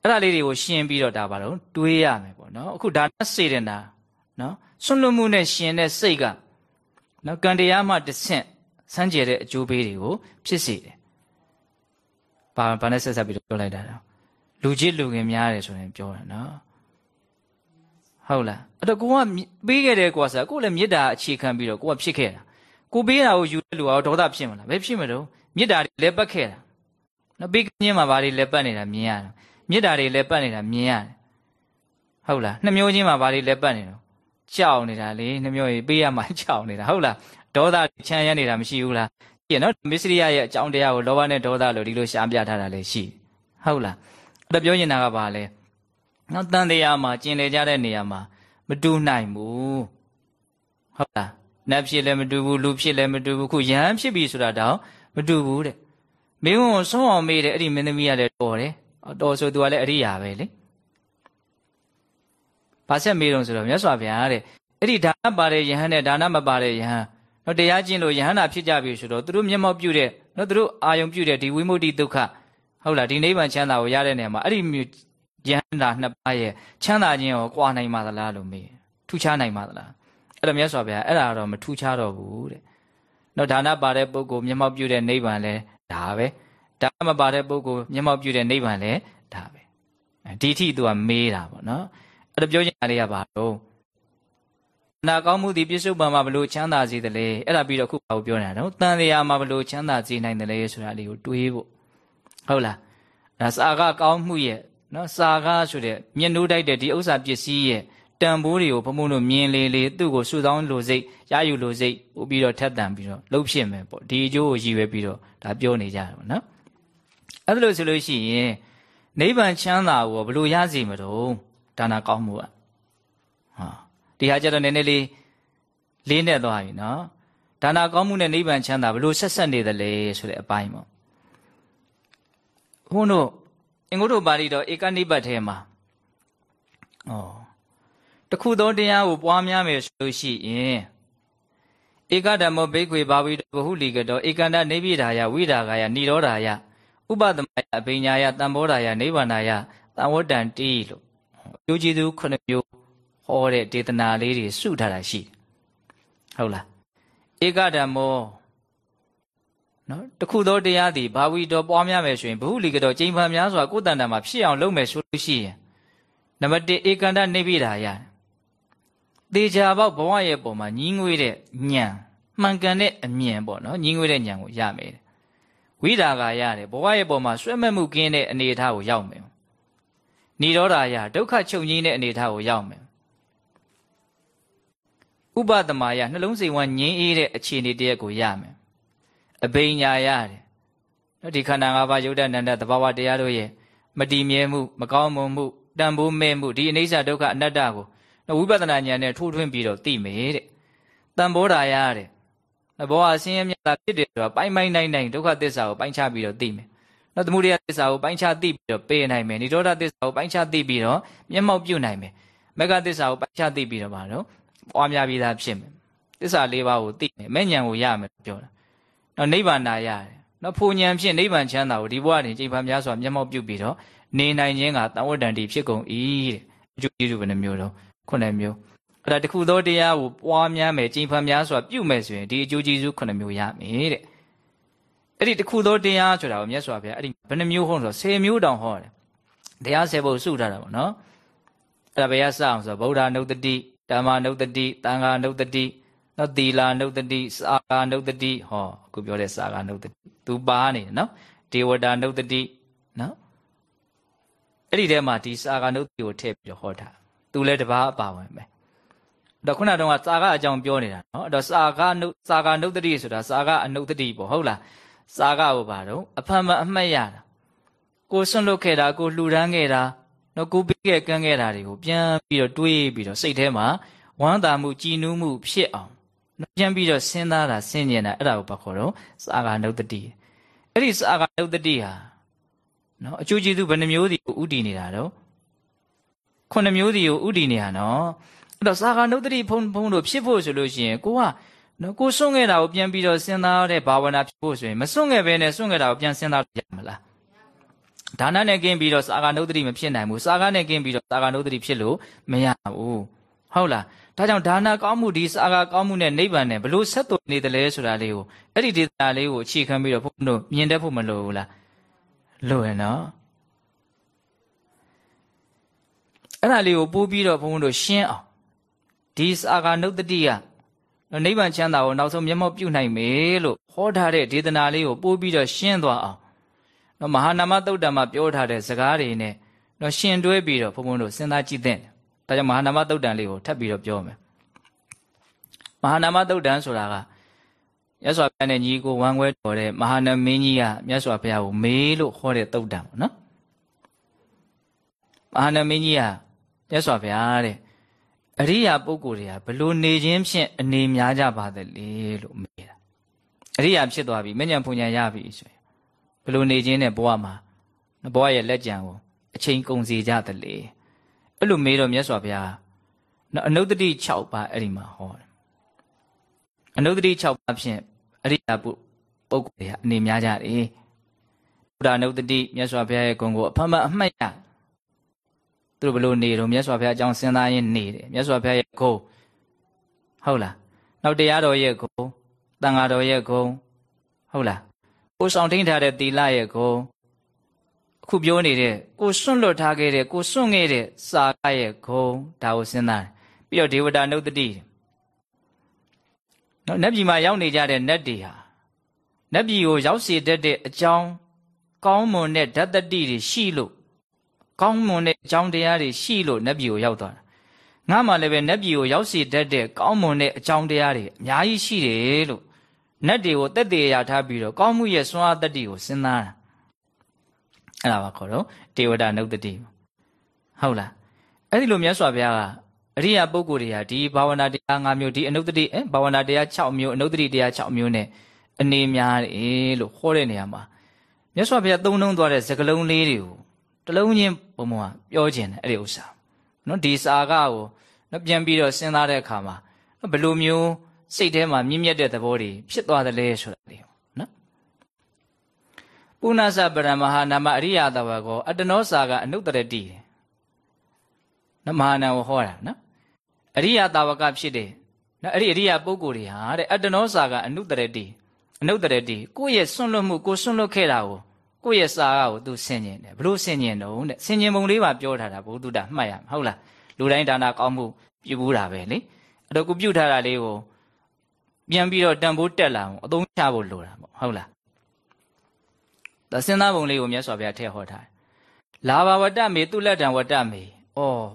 အဲ့ဒါလေးတွေကိုရှင်းပြီးတော့ဒါပါတော့တွေးရမယ်ပေါ့နော်အခုဒါနဲ့စေတင်တာနော်ဆွလွတ်မှုနဲ့ရှင်တဲ့စိတ်ကနော်ကံတရားမှတဆင့်စမ်းကြယ်တဲ့အကျိုးပေးတွေကိုဖြစ်စေတယ်ဘာဘာနဲ့ဆက်ဆက်ပြီးတော့ပြောလိုက်တာတော့လူချစ်လူငင်များတယ်ဆိုရင်ပြောတယ်နော် ဟုတ်လားအဲ့တော့ကိုကပေးခဲ့တယ်ကွာဆိုကိုလည်းမေတ္တာအခြေခံပြီးတော့ကိုကဖြစ်ခဲ့တာကိုပေးတာကိုယူတဲ့လူကဒေါသဖြစ်မလားဘယ်ဖြစ်မလို့မေတ္တာတွေလည်းပတ်ခဲ့တာနော်ပေးကင်းမှာဘာတွေလဲပတ်နေတာမြင်ရတယ်မေတ္တာတွေလဲပတ်နေတာမြင်ရတယ်ဟုတ်လားနှမျိုးချင်းမှာဘာတွေလဲပတ်နေတော့ကြောက်နေတာလေနှမျိုးကြီးပေးရမှကြောက်နေတာဟုတ်လားဒေါသချမ်းရနေတာမရှိဘူးလားကြည့်နော်မစ္စရိယရဲ့အကြောင်းတရားကိုလောဘနဲ့ဒေါသလို့ဒီလိုရှားပြထားတာလည်းရှိဟုတ်လားအဲ့ဒါပြောနေတာကဘာလဲ နော်တန်တရားမှာကျင်လေကြတဲ့နေရာမှာမတူနိုင်ဘူးဟုတ်လားနတ်ဖြစ်လည်းမတူဘူးလူဖြစ်လည်းမတူဘူးခုယဟန်ဖြစ်ပြီဆိုတာတော့မတူဘူးတဲ့မင်းကိုဆုံးအောင်မေးတယ်အဲ့ဒီမင်းသမီးကလည်းတော်တယ်တော်ဆိုသူကလည်းအရိယာပဲလေဘာဆက်မေးတော့ဆိုတော့မြတ်စွာဘုရားတဲ့အဲ့ဒီဒါနပါတဲ့ယဟန်နဲ့ဒါနမပါတဲ့ယဟန်တော့တရားကျင့်လို့ယဟန္တာဖြစ်ကြပြီဆိုတော့သူတို့မျက်မှောက်ပြုတဲ့နော်သူတို့အာယုံပြုတဲ့ဒီဝိမု ക്തി ဒုက္ခဟုတ်လားဒီနိဗ္ဗာန်ချမ်းသာကိုရတဲ့နေရာမှာအဲ့ဒီ ယဟန္တာနှစ်ပါးရဲ့ချမ်းသာခြင်းကိုကြွားနိုင်ပါသလားလို့မေးထူးခြားနိုင်ပါသလားအဲ့တော့မြတ်စွာဘုရားအဲ့ဒါတော့မထူးခြားတော့ဘူးတဲ့နော်ဒါနပါတဲ့ပုဂ္ဂိုလ်မျက်မှောက်ပြုတဲ့နိဗ္ဗာန်လဲဒါပဲဒါမပါတဲ့ပုဂ္ဂိုလ်မျက်မှောက်ပြုတဲ့နိဗ္ဗာန်လဲဒါပဲဒီထိသူကမေးတာပေါ့နော်အဲ့တော့ပြောချင်တာလေးကဘာလို့နာကောင်းမှုဒီပြစ္ဆုတ်ပံမှာဘလို့ချမ်းသာစေတယ်လဲအဲ့ဒါပြီးတော့ခုဘာကိုပြောနေတာနော်တန်တရားမှာဘလို့ချမ်းသာစေနိုင်တယ်လဲဆိုတာလေးကိုတွေးဖို့ဟုတ်လားဒါစာကကောင်းမှုရဲ့ နော်စာကားဆိုတဲ့မျက်နှိုးတိုက်တဲ့ဒီဥစ္စာပစ္စည်းရဲ့တန်ဖိုးတွေကိုဘုံဘုံတို့မြင်လေလေသူ့ကိုစုဆောင်းလိုစိတ်ရယူလိုစိတ်ပို့ပြီးတော့ထက်တန်ပြီးတော့လှုပ်ဖြစ်မယ်ပေါ့ဒီအကျိုးကိုရည်ရွယ်ပြီးတော့ဒါပြောနေကြတယ်ပေါ့နော်အဲ့ဒါလို့ဆိုလို့ရှိရင်နိဗ္ဗာန်ချမ်းသာကိုဘယ်လိုရစီမတော့ဒါနာကောင်းမှုอ่ะဟာဒီဟာကြတော့နည်းနည်းလေးလေးနဲ့သွားပြီနော်ဒါနာကောင်းမှုနဲ့နိဗ္ဗာန်ချမ်းသာဘယ်လိုဆက်ဆက်နေသလဲဆိုတဲ့အပိုင်းပေါ့ဘုန်းတို့ အင်္ဂုတ္တပါဠိတော်ဧကနိပတ်ထဲမှာဩတခုသောတရားကိုပွားများမယ်ဆိုလို့ရှိရင်ဧကဓမ္မဘိက္ခွေဘာဝိတဘဟုလီကတောဧကန္တနေပိဓာယဝိဒါဂာယနိရောဓာယဥပသမယအပညာယတံဘောဓာယနိဗ္ဗာန်ယတံဝတ္တန်တိလို့အကျိုးကျေးဇူးခုနှစ်မျိုးဟောတဲ့ဒေသနာလေးတွေစုထားတာရှိတယ်ဟုတ်လားဧကဓမ္မော နော်တခုသောတရားသည်ဘာဝီတော်ပွားများမယ်ဆိုရင်ဘဟုလီကတော်ကျိန်ဖန်များစွာကိုယ်တန်တမှာဖြစ်အောင်လုပ်မယ်ဆိုလို့ရှိရင်နံပါတ်1ဧကန္တနေပိဓာယတေချာပေါက်ဘဝရဲ့ပုံမှာညီးငွေတဲ့ညံမှန်ကန်တဲ့အမြင်ပေါ့နော်ညီးငွေတဲ့ညံကိုရမယ်ဝိဒါကရတယ်ဘဝရဲ့ပုံမှာဆွဲမဲ့မှုကင်းတဲ့အနေအထားကိုရောက်မယ်နိရောဓယဒုက္ခချုပ်ငြိမ်းတဲ့အနေအထားကိုရောက်မယ်ဥပဒမာယနှလုံးစိမ်ဝငြိမ်းအေးတဲ့အခြေအနေတရက်ကိုရမယ် အဘိညာရတယ်နော်ဒီခန္ဓာ၅ပါးယုတ်တနန္တသဘာဝတရားတို့ရဲ့မတည်မြဲမှုမကောင်းမွန်မှုတန်ဖိုးမဲ့မှုဒီအနိစ္စဒုက္ခအနတ္တကိုဝိပဿနာဉာဏ်နဲ့ထိုးထွင်းပြီးတော့သိမယ်တဲ့တန်ဖိုးဓာရတဲ့ဘောအဆင်းရဲမြတ်တာဖြစ်တယ်ဆိုတာပိုင်းပိုင်းနိုင်နိုင်ဒုက္ခသစ္စာကိုပိုင်းခြားပြီးတော့သိမယ်နော်သမုဒယသစ္စာကိုပိုင်းခြားသိပြီးတော့ပေးနိုင်မယ်နိရောဓသစ္စာကိုပိုင်းခြားသိပြီးတော့မျက်မှောက်ပြုနိုင်မယ်မဂ္ဂသစ္စာကိုပိုင်းခြားသိပြီးတော့ပါတော့ပွားများပြီးသားဖြစ်မယ်သစ္စာလေးပါးကိုသိမယ်မဲ့ဉာဏ်ကိုရမယ်ပြောတာ နော်နိဗ္ဗာန်နာရတယ်နော်ဖူဉဏ်ဖြင့်နိဗ္ဗာန်ချမ်းသာကိုဒီဘဝတွင်ကြိမ်ဖန်များစွာမျက်မှောက်ပြုပြီးတော့နေနိုင်ခြင်းကတန်ဝတ္တန်တိဖြစ်ကုန်၏တဲ့အကျိုးကျေးဇူးဘယ်နှမျိုးတော့ခုနှစ်မျိုးအဲ့ဒါတခုသောတရားကိုပွားများမယ်ကြိမ်ဖန်များစွာပြုမယ်ဆိုရင်ဒီအကျိုးကျေးဇူးခုနှစ်မျိုးရမယ်တဲ့အဲ့ဒီတခုသောတရားဆိုတာကိုမြတ်စွာဘုရားအဲ့ဒီဘယ်နှမျိုးဟောဆို10မျိုးတောင်ဟောတယ်တရား10ပုဒ်စုထားတာပေါ့နော်အဲ့ဒါဘယ်ရစအောင်ဆိုဗုဒ္ဓနုတ္တိဓမ္မနုတ္တိသံဃာနုတ္တိ နော်သီလာနုတ္တိစာဃာနုတ္တိဟောအခုပြောတဲ့စာဃာနုတ္တိသူပါနေတယ်နော်ဒေဝတာနုတ္တိနော်အဲ့ဒီထဲမှာဒီစာဃာနုတ္တိကိုထည့်ပြီးတော့ဟောတာသူလည်းတပါးအပါဝင်ပဲတော့ခုနတုန်းကစာကအကြောင်းပြောနေတာနော်အဲ့တော့စာကနုစာကနုတ္တိဆိုတာစာကအနုတ္တိပေါ့ဟုတ်လားစာကဟိုပါတော့အဖန်မအမှတ်ရတာကိုဆွန့်လွတ်ခဲ့တာကိုလှူဒန်းခဲ့တာနော်ကိုပြီးခဲ့ကန်းခဲ့တာတွေကိုပြန်ပြီးတော့တွေးပြီးတော့စိတ်ထဲမှာဝမ်းသာမှုကြည်နူးမှုဖြစ်အောင်နော် ပြန်ပြီးတော့စဉ်းစားတာစဉ်းကျင်တာအဲ့ဒါကိုဘာခေါ်တော့စာကနုတ္တိအဲ့ဒီစာကနုတ္တိဟာနော်အကျိုးကျေးဇူးဘယ်နှမျိုးစီကိုဥတည်နေတာတော့ခုနှစ်မျိုးစီကိုဥတည်နေတာနော်အဲ့တော့စာကနုတ္တိဖုံဖုံတို့ဖြစ်ဖို့ဆိုလို့ရှိရင်ကိုကနော်ကိုစွန့်ခဲ့တာကိုပြန်ပြီးတော့စဉ်းစားတဲ့ဘာဝနာဖြစ်ဖို့ဆိုရင်မစွန့်ခဲ့ဘဲနဲ့စွန့်ခဲ့တာကိုပြန်စဉ်းစားရမလားဒါနနဲ့ကင်းပြီးတော့စာကနုတ္တိမဖြစ်နိုင်ဘူးစာကနဲ့ကင်းပြီးတော့စာကနုတ္တိဖြစ်လို့မရဘူးဟုတ်လား ဒါကြောင့်ဒါနကောင်းမှုဒီစာကကောင်းမှုနဲ့နိဗ္ဗာန်နဲ့ဘလို့ဆက်သွယ်နေတယ်လဲဆိုတာလေးကိုအဲ့ဒီဒေသလေးကိုအခြေခံပြီးတော့ဘုန်းတို့မြင်တတ်ဖို့မလိုဘူးလားလိုရနော်အဲ့ဒါလေးကိုပို့ပြီးတော့ဘုန်းတို့ရှင်းအောင်ဒီစာကနုတ္တိကနိဗ္ဗာန်ချမ်းသာကိုနောက်ဆုံးမျက်မှောက်ပြုနိုင်မယ်လို့ဟောထားတဲ့ဒေသနာလေးကိုပို့ပြီးတော့ရှင်းသွားအောင်နော်မဟာနာမသုတ်တံမှာပြောထားတဲ့စကားတွေနဲ့နော်ရှင်တွဲပြီးတော့ဘုန်းဘုန်းတို့စဉ်းစားကြည့်တဲ့ ဒါကြောင့်မဟာနာမသုတ်တံလေးကိုထပ်ပြီးတော့ပြောမယ်မဟာနာမသုတ်တံဆိုတာကမြတ်စွာဘုရားနဲ့ညီကိုဝမ်းခွဲတော်တဲ့မဟာနမင်းကြီးကမြတ်စွာဘုရားကိုမေးလို့ဟောတဲ့သုတ်တံပေါ့နော်မဟာနမင်းကြီးကမြတ်စွာဘုရားတဲ့အရိယာပုဂ္ဂိုလ်တွေကဘလို့နေခြင်းဖြင့်အနေများကြပါသလဲလို့မေးတာအရိယာဖြစ်သွားပြီမဉ္ဇဉ်ဖုန်ဉဏ်ရပြီဆိုရင်ဘလို့နေခြင်းနဲ့ဘဝမှာဘဝရဲ့လက်ကြံကိုအချိန်ကုန်စီကြသလဲ အဲ့လိုမေးတော့မြတ်စွာဘုရားနော်အနုတ္တိ6ပါးအဲ့ဒီမှာဟောတယ်အနုတ္တိ6ပါးဖြင့်အရိယာပုပုဂ္ဂိုလ်တွေအနေများကြတယ်ဒ္ဓနုတ္တိမြတ်စွာဘုရားရဲ့ဂုဏ်ကိုအဖမအမှတ်ရသူတို့ဘလို့နေတော့မြတ်စွာဘုရားအကြောင်းစဉ်းစားရင်းနေတယ်မြတ်စွာဘုရားရဲ့ဂုဏ်ဟုတ်လားနောက်တရားတော်ရဲ့ဂုဏ်တန်ဃာတော်ရဲ့ဂုဏ်ဟုတ်လားကိုဆောင်ထိန်ထားတဲ့သီလရဲ့ဂုဏ် အခုပြောနေတဲ့ကိုစွန့်လွတ်ထားခဲ့တဲ့ကိုစွန့်ခဲ့တဲ့စာကရဲ့ဂုံဒါကိုစဉ်းစားတယ်ပြီးတော့ဒေဝတာနုတ္တိနော်နတ်ပြည်မှာရောက်နေကြတဲ့နတ်တွေဟာနတ်ပြည်ကိုရောက်စေတတ်တဲ့အကြောင်းကောင်းမွန်တဲ့ဓာတ္တတိတွေရှိလို့ကောင်းမွန်တဲ့အကြောင်းတရားတွေရှိလို့နတ်ပြည်ကိုရောက်သွားတာငါမှလည်းပဲနတ်ပြည်ကိုရောက်စေတတ်တဲ့ကောင်းမွန်တဲ့အကြောင်းတရားတွေအများကြီးရှိတယ်လို့နတ်တွေကိုတက်တည်ရထားပြီးတော့ကောင်းမှုရဲ့စွမ်းအားတတ္တိကိုစဉ်းစားတာ အဲ့ဒါပါခေါ်တော့တေဝဒနုတ္တိဟုတ်လားအဲ့ဒီလိုမြတ်စွာဘုရားကအရိယာပုဂ္ဂိုလ်တွေဟာဒီဘာဝနာတရား၅မျိုးဒီအနုတ္တိအဲဘာဝနာတရား6မျိုးအနုတ္တိတရား6မျိုးနဲ့အနေများတယ်လို့ဟောတဲ့နေရာမှာမြတ်စွာဘုရားသုံးနှုံးသွားတဲ့စကလုံးလေးတွေကိုတလုံးချင်းပုံမှန်ပြောခြင်းတယ်အဲ့ဒီဥစ္စာနော်ဒီစာကကိုနော်ပြန်ပြီးတော့စဉ်းစားတဲ့အခါမှာဘယ်လိုမျိုးစိတ်ထဲမှာမြင့်မြတ်တဲ့သဘောတွေဖြစ်သွားတယ်လဲဆိုတာလေ ပုဏ္ဏစပရမဟာနာမအရိယတဝကောအတ္တနောစာကအနုတ္တရတိနမဟာနာကိုဟောတာနော်အရိယတဝကဖြစ်တယ်နော်အဲ့ဒီအရိယပုဂ္ဂိုလ်တွေဟာတဲ့အတ္တနောစာကအနုတ္တရတိအနုတ္တရတိကိုယ့်ရဲ့ဆွန့်လွတ်မှုကိုဆွန့်လွတ်ခဲ့တာကိုကိုယ့်ရဲ့စာကကိုသူဆင်ញင်တယ်ဘလို့ဆင်ញင်တော့တဲ့ဆင်ញင်ပုံလေးပါပြောထားတာဘုဒ္ဓတာမှတ်ရမှာဟုတ်လားလူတိုင်းဒါနာကောင်းမှုပြုဘူးတာပဲလေအဲ့တော့ကိုပြုထားတာလေးကိုပြန်ပြီးတော့တန်ဖိုးတက်လာအောင်အသုံးချဖို့လိုတာပေါ့ဟုတ်လား ဒါစဉ်းစားပုံလေးကိုမြတ်စွာဘုရားထည့်ဟောထားတယ်။လာဘဝတ္တမေသူလက်တံဝတ္တမေ။အော်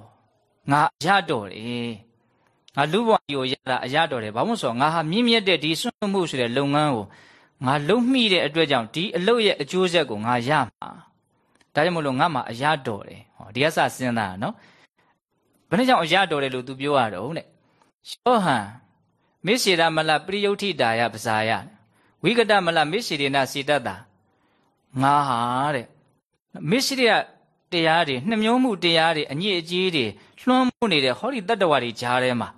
ငါရတော်တယ်။ငါလူဘဝကြီးကိုရတာအရတော်တယ်။ဘာလို့ဆိုတော့ငါဟာမြင့်မြတ်တဲ့ဒီစွန့်မှုဆိုတဲ့လုပ်ငန်းကိုငါလုံမိတဲ့အတွက်ကြောင့်ဒီအလုပ်ရဲ့အကျိုးဆက်ကိုငါရမှာ။ဒါကြောင့်မလို့ငါမှာအရတော်တယ်။ဟောဒီကစစဉ်းစားတာနော်။ဘယ်နှကြောင့်အရတော်တယ်လို့ तू ပြောရတော့တဲ့။ရှောဟံမေရှိရမလပရိယုဋ္ဌိတာယပဇာယဝိကတမလမေရှိရေနစေတတ္တာ ငါဟာတဲ့မစ္စရိယတရားတွေနှမျောမှုတရားတွေအညစ်အကြေးတွေလွှမ်းမိုးနေတဲ့ဟောဒီတတ္တဝါတွေကြားထဲမှာ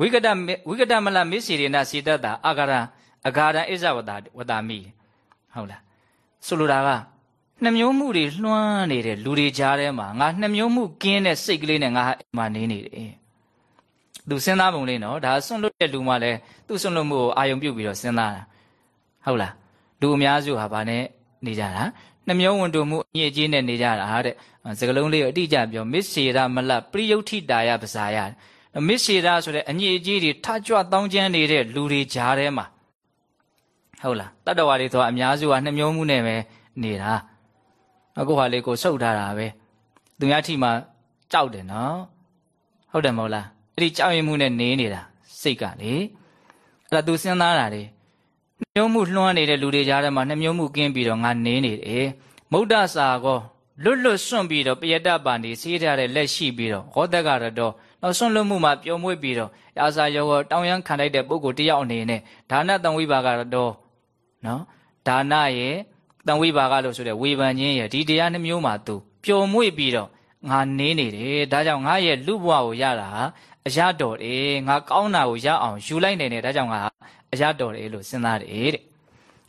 ဝိကတဝိကတမလမစ္စရိနာစေတတာအာဂရအဂါရဣဇဝတာဝတာမိဟုတ်လားဆိုလိုတာကနှမျောမှုတွေလွှမ်းနေတဲ့လူတွေကြားထဲမှာငါနှမျောမှုကင်းတဲ့စိတ်ကလေးနဲ့ငါအိမ်မှာနေနေတယ်သူစဉ်းစားပုံလေးနော်ဒါဆွန့်လွတ်တဲ့လူမှလည်းသူ့ဆွန့်လွတ်မှုကိုအာယုံပြုတ်ပြီးတော့စဉ်းစားတာဟုတ်လား လူအများစုဟာဗာနဲ့နေကြတာနှမျောဝန်တုမှုအညစ်အကြေးနဲ့နေကြတာတဲ့စကလုံးလေးကိုအတိအကျပြောမစ္စေရမလပရိယုဋ္ဌိတာယပဇာယမစ္စေရဆိုတဲ့အညစ်အကြေးတွေထကြွတောင်းကျမ်းနေတဲ့လူတွေကြားထဲမှာဟုတ်လားတတ္တဝါတွေဆိုအများစုကနှမျောမှုနဲ့ပဲနေတာအခုဟာလေးကိုစုပ်ထားတာပဲသူများထိမှကြောက်တယ်နော်ဟုတ်တယ်မဟုတ်လားအဲ့ဒီကြောက်ရင်မှုနဲ့နေနေတာစိတ်ကလေအဲ့ဒါသူစဉ်းစားတာလေ နှမျိုးမှုလွှမ်းနေတဲ့လူတွေကြားထဲမှာနှမျိုးမှုကင်းပြီးတော့ငါနင်းနေတယ်မုဒ္ဒစာကောလွတ်လွတ်စွန့်ပြီးတော့ပယတပန်ဒီစီးထားတဲ့လက်ရှိပြီးတော့ဟောတက်ကတော့နောက်စွန့်လွတ်မှုမှာပျော်မွေ့ပြီးတော့အာစာယောဂတောင်းရန်ခံလိုက်တဲ့ပုဂ္ဂိုလ်တယောက်အနေနဲ့ဒါနတံဝိပါကတော့နော်ဒါနရဲ့တံဝိပါကလို့ဆိုတဲ့ဝေဖန်ခြင်းရဲ့ဒီတရားနှမျိုးမှာသူပျော်မွေ့ပြီးတော့ငါနင်းနေတယ်ဒါကြောင့်ငါရဲ့လူဘဝကိုရတာအရတော်တယ်ငါကောင်းတာကိုရအောင်ယူလိုက်နေတယ်ဒါကြောင့်ငါ အရတော်တယ်လို့စဉ်းစားတယ်တဲ့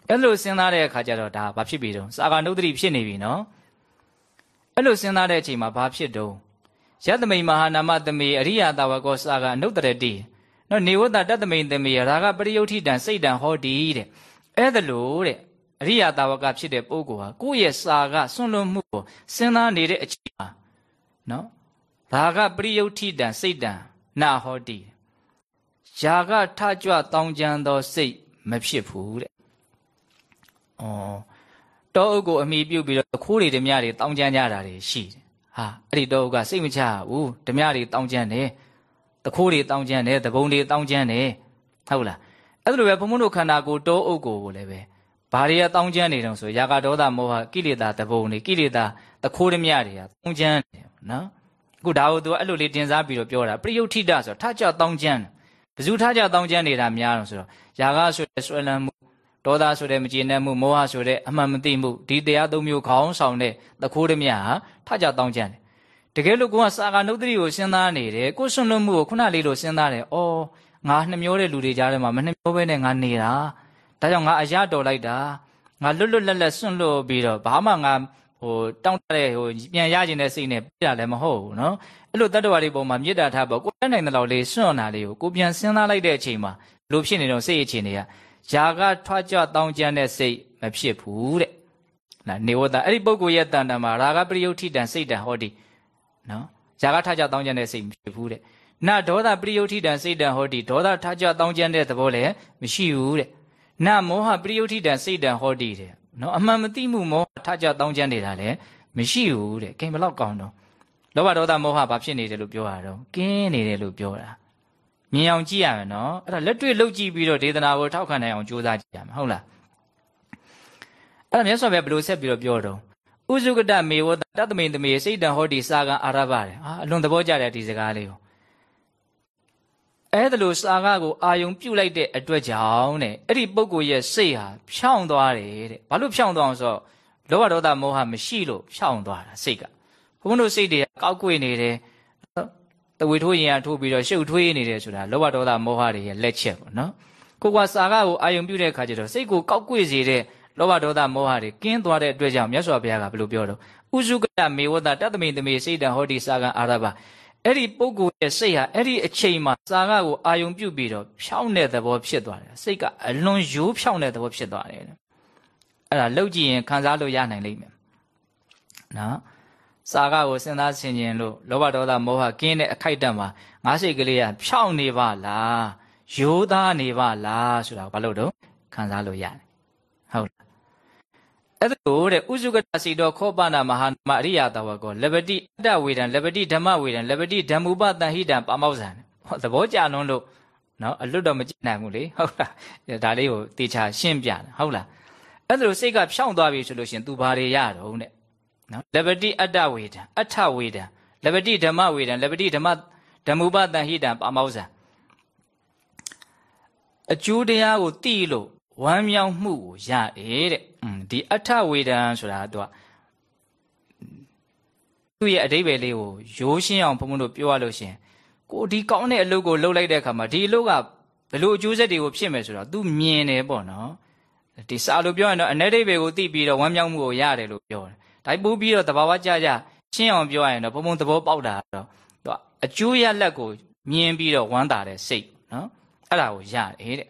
အဲ့လိုစဉ်းစားတဲ့အခါကျတော့ဒါဘာဖြစ်ပြီတော့စာကနုဒ္တိဖြစ်နေပြီနော်အဲ့လိုစဉ်းစားတဲ့အချိန်မှာဘာဖြစ်တော့ယတမိန်မဟာနာမသမေအရိယတာဝကောစာကအနုတ္တရတိနော်နေဝတတတမိန်သမေရာဂပရိယုဋ္ဌိတံစိတ်တံဟောတိတဲ့အဲ့ဒါလို့တဲ့အရိယတာဝကဖြစ်တဲ့ပုဂ္ဂိုလ်ဟာကိုယ့်ရဲ့စာကဆွန့်လွတ်မှုကိုစဉ်းစားနေတဲ့အချိန်မှာနော်ဘာကပရိယုဋ္ဌိတံစိတ်တံနာဟောတိ ယာကထကြွတောင်းကြမ်းသောစိတ်မဖြစ်ဘူးတဲ့။အော်တောအုပ်ကိုအမိပြုတ်ပြီးတော့ခိုးတွေဓမြတွေတောင်းကြမ်းကြတာတွေရှိတယ်။ဟာအဲ့ဒီတောအုပ်ကစိတ်မချဘူးဓမြတွေတောင်းကြမ်းတယ်။တခိုးတွေတောင်းကြမ်းတယ်တပုံတွေတောင်းကြမ်းတယ်ဟုတ်လား။အဲ့လိုပဲဘုံဘုံတို့ခန္ဓာကိုယ်တောအုပ်ကိုလည်းပဲဘာတွေကတောင်းကြမ်းနေတုံးဆိုယာကဒေါသမောဟကိလေသာတပုံတွေကိလေသာတခိုးဓမြတွေကတောင်းကြမ်းတယ်နော်။အခုဒါကိုသူကအဲ့လိုလေးတင်စားပြီးတော့ပြောတာပရိယုဋ္ဌိတဆိုထကြတောင်းကြမ်းတယ် ဘယ်သူထားကြတောင်းကျမ်းနေတာများတော့ဆိုတော့ຢာကဆိုတဲ့ဆွဲလန်းမှုဒေါသဆိုတဲ့မကျေနပ်မှုမောဟဆိုတဲ့အမှန်မသိမှုဒီတရားသုံးမျိုးခေါင်းဆောင်တဲ့သခိုးဓမြဟာထားကြတောင်းကျမ်းတယ်တကယ်လို့ကိုကစာကနုဒ္ဒတိကိုစဉ်းစားနေတယ်ကိုဆွန့်လွတ်မှုကိုခုနလေးလိုစဉ်းစားတယ်ဩငါနှမျောတဲ့လူတွေကြားထဲမှာမနှမျောဘဲနဲ့ငါနေတာဒါကြောင့်ငါအရတော်လိုက်တာငါလွတ်လွတ်လပ်လပ်စွန့်လွတ်ပြီးတော့ဘာမှငါ ဟိုတောင်းတတဲ့ဟိုပြန်ရခြင်းတဲ့စိတ်နဲ့ပြတာလည်းမဟုတ်ဘူးနော်အဲ့လိုတတ္တဝါတွေပုံမှာမေတ္တာထားပေါ့ကိုယ်နိုင်တဲ့လောက်လေးစွန့်တာလေးကိုကိုပြန်စဉ်းစားလိုက်တဲ့အချိန်မှာလိုဖြစ်နေတော့စိတ်အခြေအနေကຢာကထွားကြတောင်းကြတဲ့စိတ်မဖြစ်ဘူးတဲ့နော်နေဝတအဲ့ဒီပုဂ္ဂိုလ်ရဲ့တန်တန်မှာရာဂပရိယုဋ္ဌိတံစိတ်တံဟောဒီနော်ຢာကထားကြတောင်းကြတဲ့စိတ်မဖြစ်ဘူးတဲ့နဒေါသပရိယုဋ္ဌိတံစိတ်တံဟောဒီဒေါသထားကြတောင်းကြတဲ့သဘောလည်းမရှိဘူးတဲ့နမောဟပရိယုဋ္ဌိတံစိတ်တံဟောဒီတဲ့ နော်အမှန်မသိမှုမောဟထားကြတောင်းကြနေတာလည်းမရှိဘူးတဲ့ကိဘလောက်ကောင်းတော့လောဘဒေါသမောဟဘာဖြစ်နေတယ်လို့ပြောတာတော့ကင်းနေတယ်လို့ပြောတာမြင်အောင်ကြည့်ရမယ်နော်အဲ့ဒါလက်တွေ့လှုပ်ကြည့်ပြီးတော့ဒေသနာကိုထောက်ခံနိုင်အောင်ကြိုးစားကြည့်ရမယ်ဟုတ်လားအဲ့ဒါမြတ်စွာဘုရားဘယ်လိုဆက်ပြီးတော့ပြောတော့ဥဇုကတမေဝတတသမိန်တမေစိတ်တံဟောဒီစာကအာရဘတယ်အာအလွန်သဘောကျတယ်ဒီစကားလေးကို အဲ့ဒါလို့စာကကိုအာယုံပြုတ်လိုက်တဲ့အတွက်ကြောင့်တဲ့အဲ့ဒီပုဂ္ဂိုလ်ရဲ့စိတ်ဟာဖြောင်းသွားတယ်တဲ့ဘာလို့ဖြောင်းသွားအောင်ဆိုတော့လောဘဒေါသမောဟမရှိလို့ဖြောင်းသွားတာစိတ်ကဘုန်းတို့စိတ်တွေကကောက်ကွေ့နေတယ်တဝေထိုးရင်အထိုးပြီးတော့ရှုပ်ထွေးနေတယ်ဆိုတာလောဘဒေါသမောဟတွေရဲ့လက်ချက်ပေါ့နော်ကိုကစာကကိုအာယုံပြုတ်တဲ့အခါကျတော့စိတ်ကိုကောက်ကွေ့စေတဲ့လောဘဒေါသမောဟတွေကင်းသွားတဲ့အတွက်ကြောင့်မြတ်စွာဘုရားကဘယ်လိုပြောတော့ဥစုကတမေဝတတတမိန်တမေစိတ်တံဟောဒီစာကအာရဘ အဲ့ဒီပုဂ္ဂိုလ်ရဲ့စိတ်ဟာအဲ့ဒီအချိန်မှာစာကကိုအာယုံပြုတ်ပြီးတော့ဖြောင်းတဲ့သဘောဖြစ်သွားတယ်စိတ်ကအလွန်ရိုးဖြောင်းတဲ့သဘောဖြစ်သွားတယ်အဲ့ဒါလှုပ်ကြည့်ရင်ခံစားလို့ရနိုင်လိမ့်မယ်နော်စာကကိုစဉ်းစားဆင်ခြင်လို့လောဘဒေါသမောဟကင်းတဲ့အခိုက်အတန့်မှာငါးစိတ်ကလေးကဖြောင်းနေပါလားရိုးသားနေပါလားဆိုတာဘာလို့တော့ခံစားလို့ရတယ်ဟုတ်လား အဲ့ဒါလို့တဲ့ဥစုကတစီတော်ခောပနာမဟာမအရိယတဝကောလဘတိအတ္တဝေဒံလဘတိဓမ္မဝေဒံလဘတိဓမ္မုပတန်ဟိတံပါမောဇံသဘောကြလွန်းလို့နော်အလွတ်တော့မကြည့်နိုင်ဘူးလေဟုတ်လားဒါလေးကိုတေချာရှင်းပြတယ်ဟုတ်လားအဲ့ဒါလို့စိတ်ကဖြောင်းသွားပြီဆိုလို့ရှင်သူဘာတွေရတော့တဲ့နော်လဘတိအတ္တဝေဒံအထဝေဒံလဘတိဓမ္မဝေဒံလဘတိဓမ္မဓမ္မုပတန်ဟိတံပါမောဇံအကျိုးတရားကိုသိလို့ ဝမ်းမြောက်မှုကိုရတယ်တဲ့ဒီအထဝေဒံဆိုတာတော့သူ့ရဲ့အတိပ္ပယ်လေးကိုရိုးရှင်းအောင်ဘုံဘုံတို့ပြောရလို့ရှင်ကိုဒီကောင်းတဲ့အလုပ်ကိုလုပ်လိုက်တဲ့အခါမှာဒီအလုပ်ကဘယ်လိုအကျိုးဆက်တွေကိုဖြစ်မယ်ဆိုတော့ तू မြင်တယ်ပေါ့နော်ဒီစာလို့ပြောရင်တော့အ내ဒိဗ္ဗေကိုသိပြီးတော့ဝမ်းမြောက်မှုကိုရတယ်လို့ပြောတယ်ဒါပို့ပြီးတော့တဘာဝကြကြရှင်းအောင်ပြောရရင်တော့ဘုံဘုံသဘောပေါက်တာတော့သူအကျိုးရလက်ကိုမြင်ပြီးတော့ဝမ်းသာတဲ့စိတ်နော်အဲ့ဒါကိုရတယ်တဲ့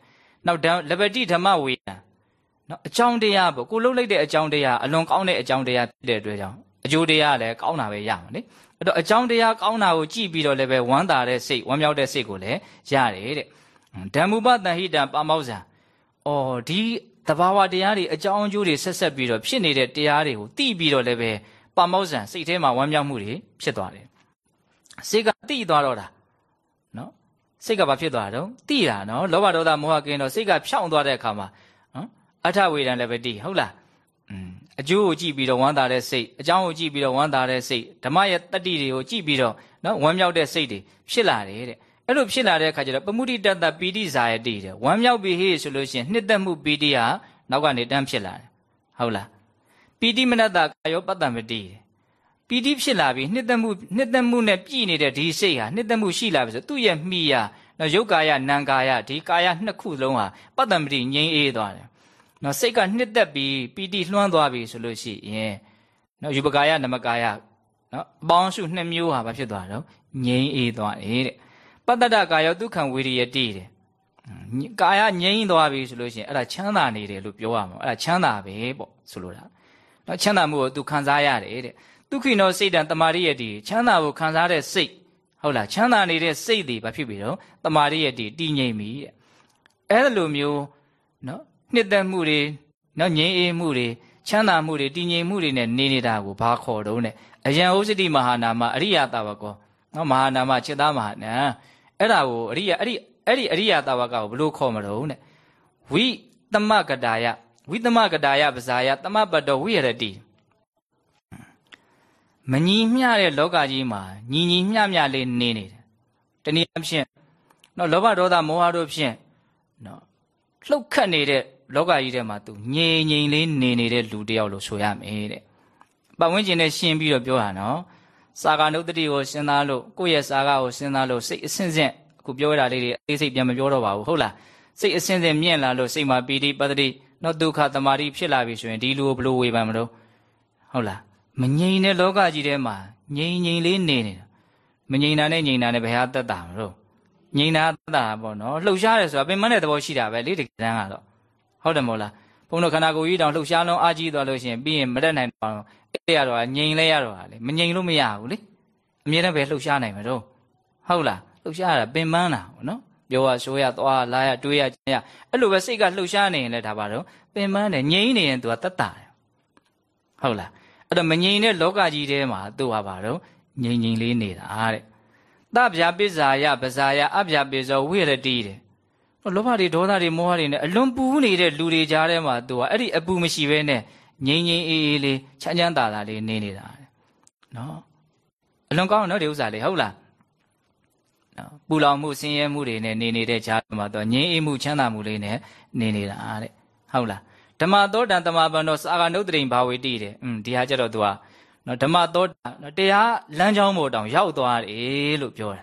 နောက်လဘတိဓမ္မဝေဒံနော်အကြောင်းတရားပေါ့ကိုလှုပ်လိုက်တဲ့အကြောင်းတရားအလွန်ကောင်းတဲ့အကြောင်းတရားဖြစ်တဲ့အတွက်ကြောင့်အကျိုးတရားလည်းကောင်းတာပဲရမှာလေအဲ့တော့အကြောင်းတရားကောင်းတာကိုကြည့်ပြီးတော့လည်းပဲဝမ်းသာတဲ့စိတ်ဝမ်းမြောက်တဲ့စိတ်ကိုလည်းရတယ်တဲ့ဓမ္မုပတန်ဟိတံပါမောဇံအော်ဒီတဘာဝတရားတွေအကြောင်းအကျိုးတွေဆက်ဆက်ပြီးတော့ဖြစ်နေတဲ့တရားတွေကိုသိပြီးတော့လည်းပဲပါမောဇံစိတ်ထဲမှာဝမ်းမြောက်မှုတွေဖြစ်သွားတယ်စိတ်ကသိသွားတော့တာနော် စိတ်ကဘာဖြစ်သွားတော့သိတာနော်လောဘဒေါသမောဟကင်းတော့စိတ်ကဖြောင်းသွားတဲ့အခါမှာနော်အထဝေဒံလည်းပဲသိဟုတ်လားอืมအကျိုးကိုကြည့်ပြီးတော့ဝမ်းသာတဲ့စိတ်အကြောင်းကိုကြည့်ပြီးတော့ဝမ်းသာတဲ့စိတ်ဓမ္မရဲ့တတ္တိတွေကိုကြည့်ပြီးတော့နော်ဝမ်းမြောက်တဲ့စိတ်တွေဖြစ်လာတယ်တဲ့အဲ့လိုဖြစ်လာတဲ့အခါကျတော့ပမှုတိတတ္တပီတိဇာယတိတဲ့ဝမ်းမြောက်ပြီးဟေ့ဆိုလို့ရှိရင်နှစ်သက်မှုပီတိဟာနောက်ကနေတန်းဖြစ်လာတယ်ဟုတ်လားပီတိမနတကာယောပတ္တမတိတဲ့ ပီတိဖြစ်လာပြီးနှစ်သက်မှုနှစ်သက်မှုနဲ့ပြည့်နေတဲ့ဒီစိတ်ဟာနှစ်သက်မှုရှိလာပြီဆိုသူ့ရဲ့မိယာနော်ယုတ်ကာယနံကာယဒီကာယနှစ်ခုလုံးဟာပတ္တမတိငြိမ်းအေးသွားတယ်နော်စိတ်ကနှစ်သက်ပြီးပီတိလွှမ်းသွားပြီဆိုလို့ရှိရင်နော်ယူပကာယနမကာယနော်အပေါင်းစုနှစ်မျိုးဟာဘာဖြစ်သွားတော့ငြိမ်းအေးသွားတယ်တဲ့ပတ္တတကာယောဒုက္ခံဝေရိယတိတဲ့ကာယငြိမ်းသွားပြီဆိုလို့ရှိရင်အဲ့ဒါချမ်းသာနေတယ်လို့ပြောရမှာအဲ့ဒါချမ်းသာပဲပေါ့ဆိုလိုတာနော်ချမ်းသာမှုကိုသူခံစားရတယ်တဲ့ ဒုက္ခိနောစိတ်တံတမာရိယတိချမ်းသာကိုခံစားတဲ့စိတ်ဟုတ်လားချမ်းသာနေတဲ့စိတ်တွေဘာဖြစ်ပြီတော့တမာရိယတိတည်ငြိမ်ပြီတဲ့အဲ့လိုမျိုးနော်နှစ်သက်မှုတွေနော်ငြိမ်းအေးမှုတွေချမ်းသာမှုတွေတည်ငြိမ်မှုတွေနဲ့နေနေတာကိုဘာခေါ်တော့ ਨੇ အယံဥစ္စတိမဟာနာမအရိယတာဝကောနော်မဟာနာမจิตသားမဟာနာအဲ့ဒါကိုအရိယအဲ့ဒီအဲ့ဒီအရိယတာဝကကိုဘလို့ခေါ်မလို့ ਨੇ ဝိသမကတာယဝိသမကတာယပဇာယသမပတ္တဝိရတိ မညီမျှတဲ့လောကကြီးမှာညီညီမျှမျှလေးနေနေတယ်တနည်းအားဖြင့်နော်လောဘဒေါသမောဟတို့ဖြင့်နော်လှုပ်ခတ်နေတဲ့လောကကြီးထဲမှာသူငြိမ်ငြိမ်လေးနေနေတဲ့လူတယောက်လို့ဆိုရမယ်တဲ့ပတ်ဝန်းကျင်နဲ့ရှင်းပြီးတော့ပြောတာနော်စာကနုတ္တိကိုစဉ်းစားလို့ကိုယ့်ရဲ့စာကကိုစဉ်းစားလို့စိတ်အစဉ်စဉ်အခုပြောရတာလေးတွေအသေးစိတ်ပြန်မပြောတော့ပါဘူးဟုတ်လားစိတ်အစဉ်စဉ်မြင့်လာလို့စိတ်မှာပီတိပတ္တိနော်ဒုက္ခတမာတိဖြစ်လာပြီဆိုရင်ဒီလူကိုဘယ်လိုဝေဖန်မလို့ဟုတ်လား မငြိမ်တဲ့လောကကြီးထဲမှာငြိမ်ငြိမ်လေးနေနေတာမငြိမ်တာနဲ့ငြိမ်တာနဲ့ဘယ်ဟာတက်တာမလို့ငြိမ်တာတက်တာပေါ့နော်လှုပ်ရှားတယ်ဆိုတာပင်မတဲ့သဘောရှိတာပဲလေတကယ်တမ်းကတော့ဟုတ်တယ်မို့လားဘုံတို့ခန္ဓာကိုယ်ကြီးတောင်လှုပ်ရှားလုံးအားကြီးသွားလို့ရှိရင်ပြီးရင်မတက်နိုင်တော့အဲ့ရတော့ငြိမ်လဲရတော့ဟာလေမငြိမ်လို့မရဘူးလေအမြဲတမ်းပဲလှုပ်ရှားနိုင်မှာတော့ဟုတ်လားလှုပ်ရှားရတာပင်ပန်းတာပေါ့နော်ပြောရဆိုရသွားလာရတွေးရကျင်ရအဲ့လိုပဲစိတ်ကလှုပ်ရှားနေရင်လည်းဒါပါတော့ပင်ပန်းတယ်ငြိမ်နေရင် तू ကတတ်တာတယ်ဟုတ်လား အဲ့တော့မငြိမ်တဲ့လောကကြီးထဲမှာ तू ဟာပါတော့ငြိမ်ငြိမ်လေးနေတာတဲ့တဗျာပိဇာယပဇာယအဗျာပိဇောဝိရတိတဲ့လောဘတွေဒေါသတွေမောဟတွေနဲ့အလွန်ပူနေတဲ့လူတွေကြားထဲမှာ तू ကအဲ့ဒီအပူမရှိဘဲနဲ့ငြိမ်ငြိမ်အေးအေးလေးချမ်းချမ်းသာသာလေးနေနေတာနော်အလွန်ကောင်းနော်ဒီဥစ္စာလေးဟုတ်လားနော်ပူလောင်မှုဆင်းရဲမှုတွေနဲ့နေနေတဲ့ကြားမှာတော့ငြိမ်းအေးမှုချမ်းသာမှုလေးနဲ့နေနေတာတဲ့ဟုတ်လား ဓမ္မသောတံတမပန်တော့စာကနုတ္တိဘာဝေတိတဲ့อืมဒီဟာကြတော့ तू ကနော်ဓမ္မသောတရားလမ်းကြောင်းမို့တောင်ရောက်သွားတယ်လို့ပြောတာ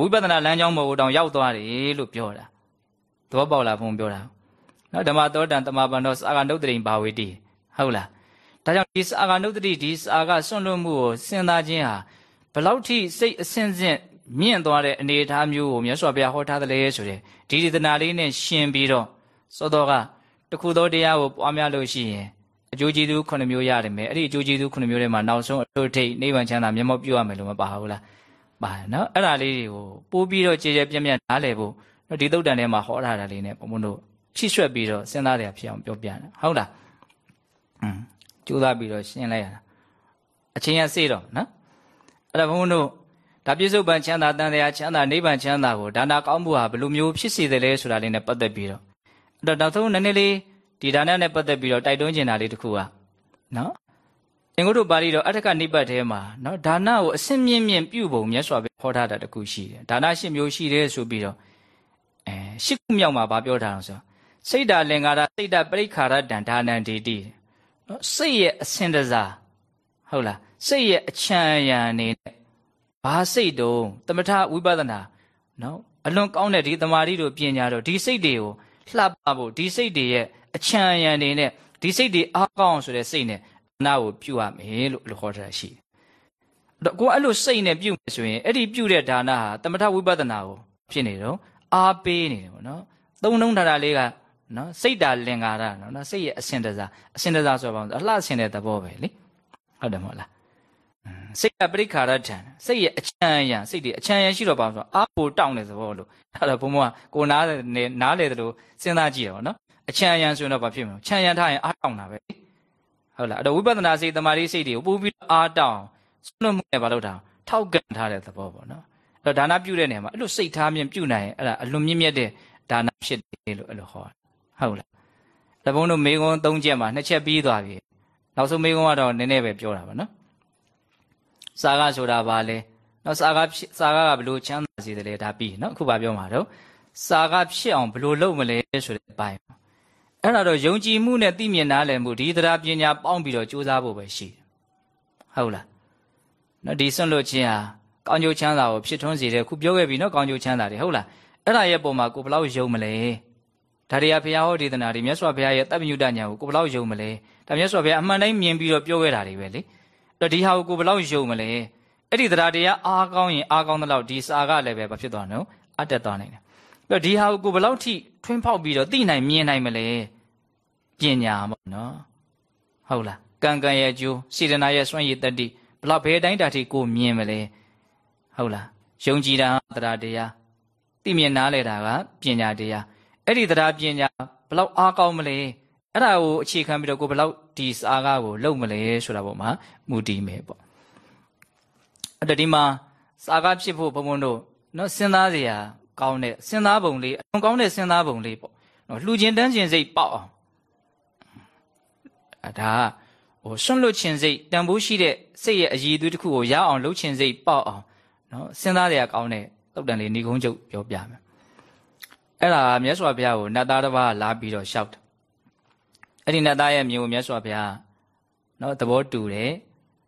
ဝိပဿနာလမ်းကြောင်းမို့တောင်ရောက်သွားတယ်လို့ပြောတာသဘောပေါက်လားဘုံပြောတာနော်ဓမ္မသောတံတမပန်တော့စာကနုတ္တိဘာဝေတိဟုတ်လားဒါကြောင့်ဒီစာကနုတ္တိဒီစာကစွန့်လွတ်မှုကိုစဉ်းစားခြင်းဟာဘလောက်ထိစိတ်အစဉ်စဉ်မြင့်သွားတဲ့အနေအထားမျိုးကိုမြတ်စွာဘုရားဟောထားတယ်လေဆိုတဲ့ဒီဒေသနာလေးနဲ့ရှင်ပြီးတော့သောတော်က တခုသောတရားကိုပွားများလို့ရှိရင်အကျိုးကျေးဇူး9မျိုးရတယ်မယ်အဲ့ဒီအကျိုးကျေးဇူး9မျိုးထဲမှာနောက်ဆုံးအထုထိတ်နိဗ္ဗာန်ချမ်းသာမျက်မှောက်ပြုရမယ်လို့မပါဘူးလားပါတယ်နော်အဲ့ဒါလေးတွေကိုပို့ပြီးတော့ကြည်ကြဲပြည့်ပြည့်နားလည်ဖို့ဒီသုတ်တန်ထဲမှာဟောထားတာလေးနဲ့ဘုံဘုံတို့ချိဆွဲပြီးတော့စဉ်းစားတယ်ဖြစ်အောင်ပြောပြတယ်ဟုတ်လားอืมကြိုးစားပြီးတော့ရှင်းလိုက်ရတာအချင်းရစေတော့နော်အဲ့ဒါဘုံဘုံတို့ဒါပြစ္ဆုတ်ပံချမ်းသာတန်တရားချမ်းသာနိဗ္ဗာန်ချမ်းသာကိုဒါနာကောင်းမှုဟာဘယ်လိုမျိုးဖြစ်စေတယ်လဲဆိုတာလေးနဲ့ပတ်သက်ပြီးတော့အဲ့ တော့နောက်ဆုံးနည်းနည်းလေးဒီဒါနနဲ့ပတ်သက်ပြီးတော့တိုက်တွန်းကျင်တာလေးတစ်ခုကနော်သင်္ကုတ္တပါဠိတော်အဋ္ဌကနိပတ်ထဲမှာနော်ဒါနကိုအစင်မြင့်မြင့်ပြုပုံမြတ်စွာဘုရားဟောထားတာတခုရှိတယ်ဒါနရှစ်မျိုးရှိတယ်ဆိုပြီးတော့အဲရှစ်ခုမြောက်မှာဗာပြောထားအောင်ဆိုစိတ်ဓာလင်္ကာရစိတ်ဓာပရိခါရတံဒါနံဒေတိနော်စိတ်ရဲ့အစင်တစားဟုတ်လားစိတ်ရဲ့အချမ်းအယံနေနဲ့ဘာစိတ်တုံးသမထဝိပဿနာနော်အလွန်ကောင်းတဲ့ဒီတမာတိတို့ပညာတို့ဒီစိတ်တွေကို လှပဖို့ဒီစိတ်တွေရဲ့အချမ်းရံတွေနဲ့ဒီစိတ်တွေအားကောင်းဆိုတဲ့စိတ်နဲ့နာကိုပြုရမယ်လို့လို့ခေါ်ထားရှိတယ်။တော့ကိုအဲ့လိုစိတ်နဲ့ပြုမယ်ဆိုရင်အဲ့ဒီပြုတဲ့ဒါနဟာတမထဝိပဿနာကိုဖြစ်နေတော့အားပေးနေတယ်ပေါ့နော်။သုံးလုံးထားတာလေးကနော်စိတ်တာလင်္ကာရနော်နော်စိတ်ရဲ့အစင်တစားအစင်တစားဆိုပါအောင်အလှဆင်တဲ့သဘောပဲလေ။ဟုတ်တယ်မဟုတ်လား။ စိတ်ကပရိခါရထံစိတ်ရဲ့အချမ်းရံစိတ်တွေအချမ်းရံရှိတော့ပါဆိုအာပိုတောင့်တဲ့သဘောလို့အဲ့တော့ဘုံဘုံကကိုနားနေနားလေတယ်လို့စဉ်းစားကြည့်ရပါတော့အချမ်းရံဆိုရင်တော့ဘာဖြစ်မလဲချမ်းရံထားရင်အားတောင့်တာပဲဟုတ်လားအဲ့တော့ဝိပဿနာစိတ်တမာတိစိတ်တွေကိုပို့ပြီးအားတောင့်စွန့်လွတ်မှုနဲ့ဘာလို့တာထောက်ကန်ထားတဲ့သဘောပေါ့နော်အဲ့တော့ဒါနပြုတဲ့နေရာမှာအဲ့လိုစိတ်ထားမြင်ပြုနိုင်ရင်အဲ့ဒါအလွန်မြင့်မြတ်တဲ့ဒါနဖြစ်တယ်လို့အဲ့လိုဟောဟုတ်လားတဘုံတို့မေကွန်း၃ချက်မှာနှစ်ချက်ပြီးသွားပြီနောက်ဆုံးမေကွန်းကတော့နည်းနည်းပဲပြောတာပါနော် စာကဆိုတာဘာလဲနော်စာကစာကကဘလို့ချမ်းသာစေတယ်လဲဒါပြီးနော်အခုဘာပြောမှာတော့စာကဖြစ်အောင်ဘလို့လုပ်မလဲဆိုတဲ့အပိုင်းအဲ့ဒါတော့ယုံကြည်မှုနဲ့သိမြင်နားလည်မှုဒီတရားပညာပေါင်းပြီးတော့ကြိုးစားဖို့ပဲရှိတယ်ဟုတ်လားနော်ဒီဆွန့်လွတ်ခြင်းဟာကောင်းကျိုးချမ်းသာကိုဖြစ်ထွန်းစေတယ်ခုပြောခဲ့ပြီနော်ကောင်းကျိုးချမ်းသာတွေဟုတ်လားအဲ့ဒါရဲ့ပုံမှာကိုဘလောက်ယုံမလဲဒါတွေကဘုရားဟောဒေသနာတွေမြတ်စွာဘုရားရဲ့တပ်ပညုတညာကိုကိုဘလောက်ယုံမလဲဒါမြတ်စွာဘုရားအမှန်တိုင်းမြင်ပြီးတော့ပြောခဲ့တာတွေပဲလေအဲ့ တော့ဒီဟာကိုကိုဘလောက်ယုံမလဲအဲ့ဒီတရားတရားအားကောင်းရင်အားကောင်းသလောက်ဒီစာကလည်းပဲဘာဖြစ်သွားနော်အတက်သွားနိုင်တယ်ပြီးတော့ဒီဟာကိုကိုဘလောက်ထိထွင်းဖောက်ပြီးတော့သိနိုင်မြင်နိုင်မလဲပညာပေါ့နော်ဟုတ်လားကံကံရဲ့အကျိုးစေတနာရဲ့စွန့်ရည်တတ္တိဘလောက်ဘယ်တိုင်းတာထိကိုမြင်မလဲဟုတ်လားယုံကြည်တာတရားတရားသိမြင်နားလဲတာကပညာတရားအဲ့ဒီတရားပညာဘလောက်အားကောင်းမလဲအဲ့ဒါကိုအခြေခံပြီးတော့ကိုဘလောက် ဒီစာကားကိုလုံမလဲဆိုတာပေါ့မှာမူတည်မယ်ပေါ့အဲ့ဒါဒီမှာစာကားဖြစ်ဖို့ဘုံဘုံတို့နော်စဉ်းစားစရာကောင်းတဲ့စဉ်းစားပုံလေးအလွန်ကောင်းတဲ့စဉ်းစားပုံလေးပေါ့နော်လှူခြင်းတန်းခြင်းစိတ်ပေါက်အောင်အဲဒါဟိုဆွန့်လွတ်ခြင်းစိတ်တန်ဖိုးရှိတဲ့စိတ်ရဲ့အည်သွေးတစ်ခုကိုရအောင်လှုပ်ခြင်းစိတ်ပေါက်အောင်နော်စဉ်းစားစရာကောင်းတဲ့တုတ်တန်လေးဏီကုန်းချုပ်ပြောပြမယ်အဲ့ဒါမြတ်စွာဘုရားကိုနတ်သားတစ်ပါးလာပြီးတော့ရှောက်တယ် အဲ့ဒီနတ်သားရဲ့မျိုးမြတ်စွာဘုရားနော်သဘောတူတယ်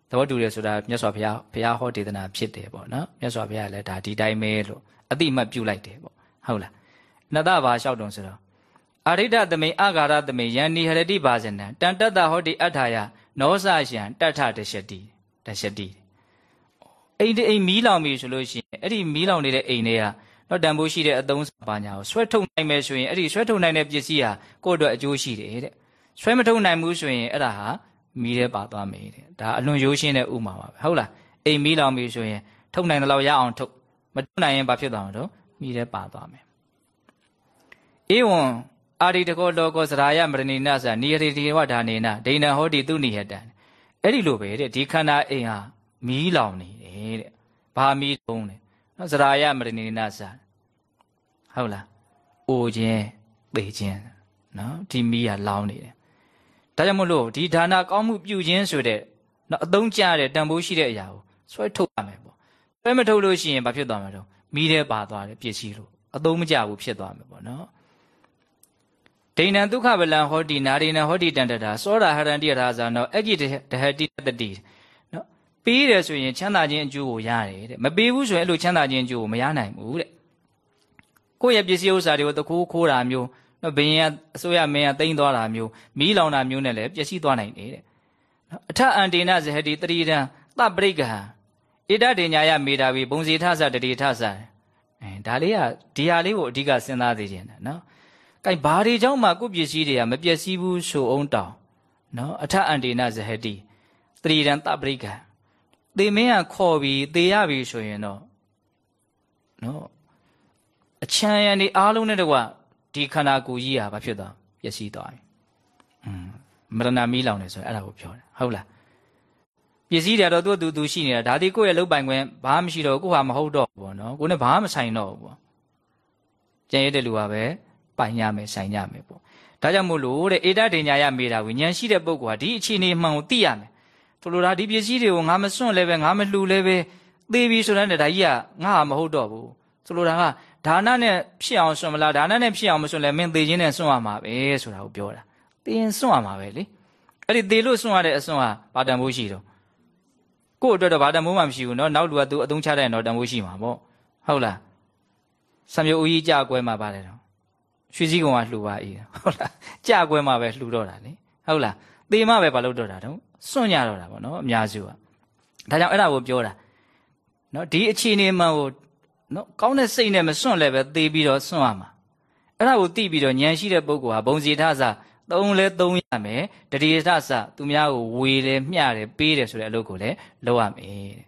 သဘောတူတယ်ဆိုတာမြတ်စွာဘုရားဘုရားဟောဒေသနာဖြစ်တယ်ပေါ့နော်မြတ်စွာဘုရားလည်းဒါဒီတိုင်းပဲလို့အတိမတ်ပြုလိုက်တယ်ပေါ့ဟုတ်လားနတ်သားဘာလျှောက်တုံဆိုတော့အာရိဒသမိန်အာဂါရသမိန်ယန္နိဟရတိပါဇနံတန်တတ္တဟောတိအထာယနောစယံတထတရှတိတရှတိအိမ်အိမ်မီးလောင်ပြီဆိုလို့ရှိရင်အဲ့ဒီမီးလောင်နေတဲ့အိမ်တွေကတော့တန်ဖိုးရှိတဲ့အသုံးပါညာကိုဆွဲထုတ်နိုင်မယ်ဆိုရင်အဲ့ဒီဆွဲထုတ်နိုင်တဲ့ပစ္စည်းဟာကိုယ့်အတွက်အကျိုးရှိတယ်တဲ့ ဆွဲမထုတ်နိုင်ဘူးဆိုရင်အဲ့ဒါဟာမီးထဲပါသွားမယ်တဲ့ဒါအလွန်ရိုးရှင်းတဲ့ဥမာပါပဲဟုတ်လားအိမ်မီးလောင်ပြီဆိုရင်ထုတ်နိုင်တဲ့လောက်ရအောင်ထုတ်မထုတ်နိုင်ရင်ဘာဖြစ်သွားမှာတော့မီးထဲပါသွားမယ်ဧဝံအာရိတကောလောကောစရာယမရဏိနသနိယတိတိဝဒါနေနဒိဏဟောတိသူနိဟတံအဲ့ဒီလိုပဲတဲ့ဒီခန္ဓာအိမ်ဟာမီးလောင်နေတယ်တဲ့ဘာမီးတုံးလဲနော်စရာယမရဏိနသဟုတ်လားအိုခြင်းပေခြင်းနော်ဒီမီးဟာလောင်နေတယ် ဒါကြောင့်မလို့ဒီဒါနာကောင်းမှုပြုခြင်းဆိုတဲ့နော်အသုံးကျတဲ့တန်ဖိုးရှိတဲ့အရာကိုဆွဲထုတ်ရမယ်ပေါ့ဆွဲမထုတ်လို့ရှိရင်ဘာဖြစ်သွားမှာတော့မီးထဲပါသွားတယ်ပြည့်စည်လို့အသုံးမကျဘူးဖြစ်သွားမယ်ပေါ့နော်ဒိဏံဒုက္ခဗလံဟောတိနာရိဏဟောတိတန္တတာသောတာဟရန္တိရာဇာနောအကြိတဟတိတတိနော်ပေးတယ်ဆိုရင်ချမ်းသာခြင်းအကျိုးကိုရတယ်တဲ့မပေးဘူးဆိုရင်အဲ့လိုချမ်းသာခြင်းအကျိုးကိုမရနိုင်ဘူးတဲ့ကိုယ့်ရဲ့ပစ္စည်းဥစ္စာတွေကိုတခိုးခိုးတာမျိုး နော်ဘယင်ကအစိုးရမင်းကတိမ့်သွားတာမျိုးမီးလောင်တာမျိုးနဲ့လည်းပျက်စီးသွားနိုင်တယ်တဲ့နော်အထအန္တေနဇဟတိတတိတံသပရိကဟံဣဒတေညာယမေတာဝီဘုံစီထသတတိထသအဲဒါလေးကဒီဟာလေးကိုအဓိကစဉ်းစားသိခြင်းတယ်နော်ကဲဘာတွေကြောင့်မှကိုပစ္စည်းတွေကမပျက်စီးဘူးဆိုအောင်တောင်းနော်အထအန္တေနဇဟတိတတိတံသပရိကဟံသေမင်းကခေါ်ပြီးသေရပြီဆိုရင်တော့နော်အချမ်းရံဒီအားလုံးနဲ့တကွ ဒီခန္ဓာကိုယ်ကြီးဟာဘာဖြစ်သွားပျက်စီးသွားပြီอืมမရဏမီးလောင်နေဆိုရင်အဲ့ဒါကိုပြောတယ်ဟုတ်လားပစ္စည်းတွေတော့သူ့သူသူရှိနေတာဒါဒီကိုယ့်ရဲ့လုတ်ပိုင်ခွင့်ဘာမှမရှိတော့ကိုယ့်ဟာမဟုတ်တော့ဘူးပေါ့နော်ကိုယ်နဲ့ဘာမှမဆိုင်တော့ဘူးပေါ့ကျန်ရတဲ့လူကပဲပိုင်ရမယ်ဆိုင်ရမယ်ပေါ့ဒါကြောင့်မို့လို့တဲ့ဧတဒိညာယမေတာဝိညာဉ်ရှိတဲ့ပုဂ္ဂိုလ်ဟာဒီအခြေအနေမှန်ကိုသိရမယ်ဆိုလိုတာဒီပစ္စည်းတွေကိုငါမစွန့်လဲပဲငါမလှူလဲပဲသေပြီဆိုတဲ့ဒါကြီးကငါဟာမဟုတ်တော့ဘူးဆိုလိုတာက ဒါနနဲ့ဖြစ်အောင်စွန့်မလားဒါနနဲ့ဖြစ်အောင်မစွန့်လဲမင်းသေခြင်းနဲ့စွန့်ရမှာပဲဆိုတာကိုပြောတာသေရင်စွန့်ရမှာပဲလေအဲ့ဒီသေလို့စွန့်ရတဲ့အစွန့်ဟာဘာတန်ဖိုးရှိတော့ကို့အတွက်တော့ဘာတန်ဖိုးမှမရှိဘူးเนาะနောက်လူကသူအသုံးချတဲ့တော့တန်ဖိုးရှိမှာပေါ့ဟုတ်လားဆံမျိုးဦးကြီးကြကွဲမှာပါတယ်တော့ရွှေစည်းကုံကလှူပါအေးဟုတ်လားကြကွဲမှာပဲလှူတော့တာလေဟုတ်လားသေမှပဲဘာလို့တော့တာတော့စွန့်ကြတော့တာပေါ့နော်အများစုကဒါကြောင့်အဲ့ဒါကိုပြောတာနော်ဒီအခြေအနေမှန်ကို နော်ကောင်းတဲ့စိတ်နဲ့မစွန့်လည်းပဲသေပြီးတော့စွန့်ရမှာအဲ့ဒါကိုသိပြီးတော့ဉာဏ်ရှိတဲ့ပုဂ္ဂိုလ်ဟာဘုံစီထဆသုံးလဲသုံးရမယ်တတိယထဆသူများကိုဝေတယ်မျှတယ်ပေးတယ်ဆိုတဲ့အလုပ်ကိုလည်းလုပ်ရမယ်တဲ့